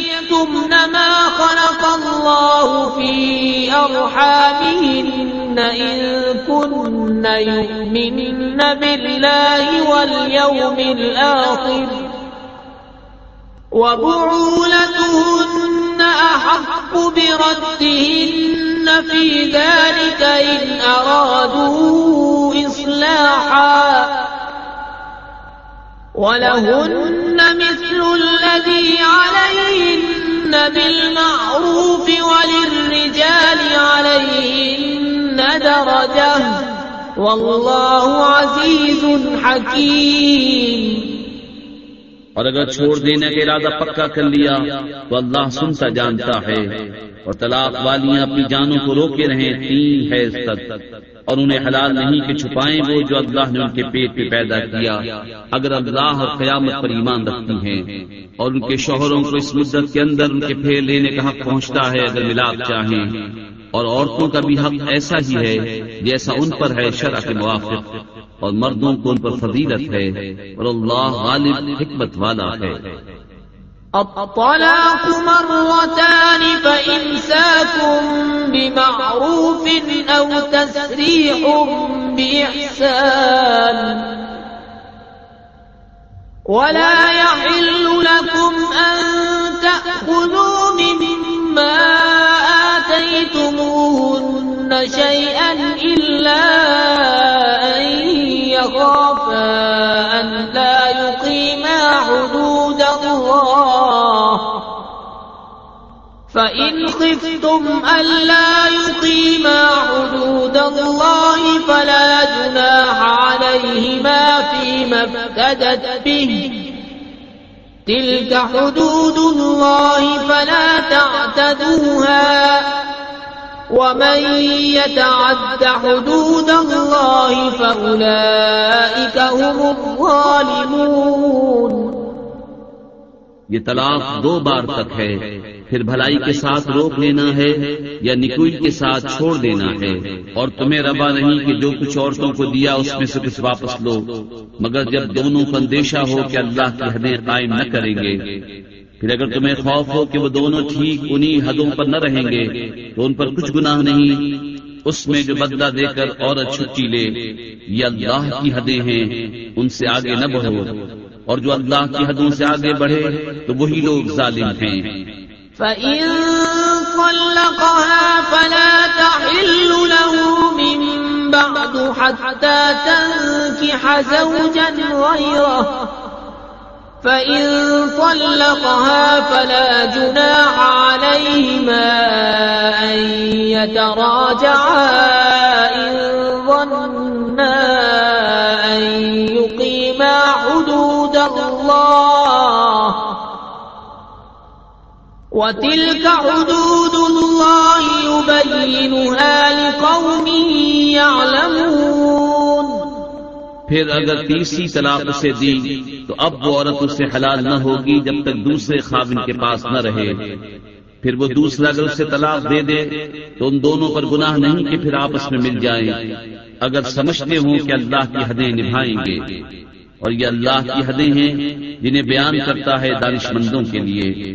يكتمن ما خلق الله في أرحامهن إن كن يؤمن بالله واليوم الآخر وبعولتهن أحق بردهن في ذلك إن أرادوا إصلاحا وَلَهُنَّ مِثْلُ الَّذِي عَلَيْهِنَّ بِالْمَعْرُوفِ وللرجال عَلَيْهِنَّ دَرَجَةٌ. وَاللَّهُ عَزِيزٌ حَكِيمٌ. اور اگر چھوڑ دینے کا ارادہ پکا کر لیا تو اللہ سنتا جانتا ہے اور طلاق والیاں اپنی جانوں کو روکے رہیں تین حیض تک اور انہیں حلال نہیں کہ چھپائیں وہ جو اللہ نے ان کے پیٹ پہ پیدا کیا، اگر اللہ اور قیامت پر ایمان رکھتی ہیں۔ اور ان کے شوہروں کو اس مدت کے اندر ان کے پھیر لینے کا حق پہنچتا ہے اگر ملاپ چاہیں۔ اور عورتوں کا بھی حق ایسا ہی ہے جیسا ان پر ہے شرع کے موافق۔ اور مردوں کو ان پر فضیلت ہے اور اللہ غالب حکمت والا ہے۔ الطلاق مرتان فإمساك بمعروف أو تسريح بإحسان ولا يحل لكم أن تأخذوا مما آتيتموهن شيئا إلا أن يخافا أن لا يقيما حدود الله. فإن خفتم ألا يقيما حدود الله فلا جناح عليهما فيما افتدت به. تلك حدود الله فلا تعتدوها. ومن يتعد حدود الله فأولئك هم الظالمون. یہ طلاق دو بار تک ہے، پھر بھلائی کے ساتھ روک لینا ہے یا نکوئی کے ساتھ چھوڑ دینا ہے؟ اور تمہیں ربا نہیں کہ جو کچھ عورتوں کو دیا اس میں سے کچھ واپس لو، مگر جب دونوں کو اندیشہ ہو کہ اللہ کی حدیں قائم نہ کریں گے۔ پھر اگر تمہیں خوف ہو کہ وہ دونوں ٹھیک انہی حدوں پر نہ رہیں گے، تو ان پر کچھ گناہ نہیں۔ اس میں جو بدلہ دے کر عورت چھٹی لے، یہ اللہ کی حدیں ہیں، ان سے آگے نہ بڑھو۔ اور جو اللہ کی حدوں سے آگے بڑھے، تو وہی لوگ ظالم ہیں۔ بعد حتى تنكح زوجا غيره۔ فإن طلقها فلا جناح عليهما أن يتراجعا إن ظنا أن يقيما حدود الله وتلك حدود الله يبينها لقوم يعلمون پھر اگر تیسری طلاق اسے دی، تو اب وہ عورت اسے حلال نہ ہوگی جب تک دوسرے خاوند کے پاس نہ رہے۔ پھر وہ دوسرا اگر اسے طلاق دے دے، تو ان دونوں پر گناہ نہیں کہ پھر آپس میں مل جائیں۔ اگر سمجھتے ہوں کہ اللہ کی حدیں نبھائیں گے۔ اور یہ اللہ کی حدیں ہیں جنہیں بیان کرتا ہے دانش مندوں کے لیے۔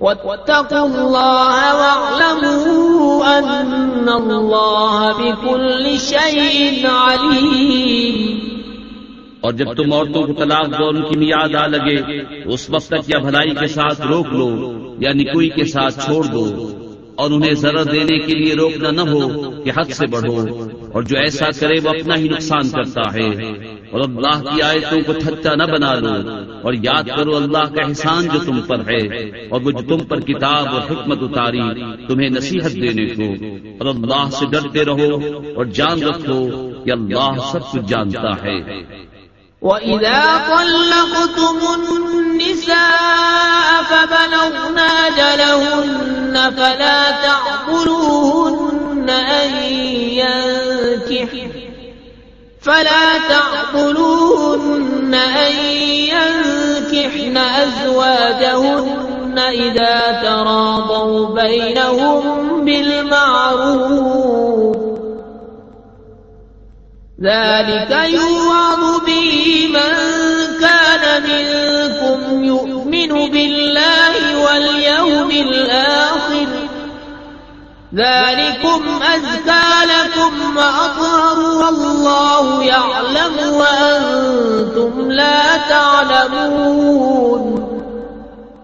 واتقوا الله واعلموا أن الله بكل شيء عليم. اور جب تم عورتوں کو طلاق دو، ان کی میاد آ لگے اس وقت تک یا بھلائی کے ساتھ روک لو، یا نکوئی کے ساتھ چھوڑ دو، اور انہیں ضرر دینے کے لیے روکنا نہ ہو کہ حد سے بڑھو۔ اور جو ایسا کرے وہ اپنا ہی نقصان کرتا ہے۔ اور اللہ کی آیتوں کو تھچا نہ بنا لو۔ اور یاد کرو اللہ کا احسان جو تم پر ہے۔ اور وہ جو تم پر کتاب اور حکمت اتاری، تمہیں نصیحت دینے کو۔ اور اللہ سے ڈرتے رہو اور جان رکھو کہ اللہ سب کچھ جانتا ہے۔ وَإِذَا طَلَّقْتُمُ النِّسَاءَ فَبَلَغْنَ أَجَلَهُنَّ فَلَا تَعْضُلُوهُنَّ أَن يَنكِحْنَ فلا تعقلوهن أن ينكحن أزواجهن إذا تراضوا بينهم بالمعروف. ذلك يوعظ به من كان منكم يؤمن بالله واليوم الآخر. ذلكم أزكى لكم وأطهر والله يعلم وأنتم لا تعلمون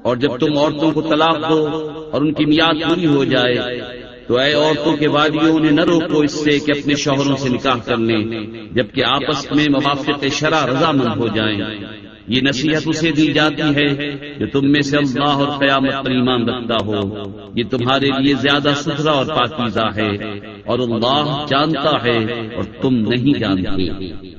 اور جب تم عورتوں کو طلاق دو اور ان کی میاد پوری ہو جائے، تو اے عورتوں کے وادیوں نے نہ روکو اس سے کہ اپنے شوہروں سے نکاح کر لیں، جبکہ آپس میں موافق شرع رضامند ہو جائیں۔ یہ نصیحت اسے دی جاتی ہے جو تم میں سے اللہ اور قیامت پر ایمان رکھتا ہو۔ یہ تمہارے لیے زیادہ ستھرا اور پاکیزہ ہے اور اللہ جانتا ہے اور تم نہیں جانتے۔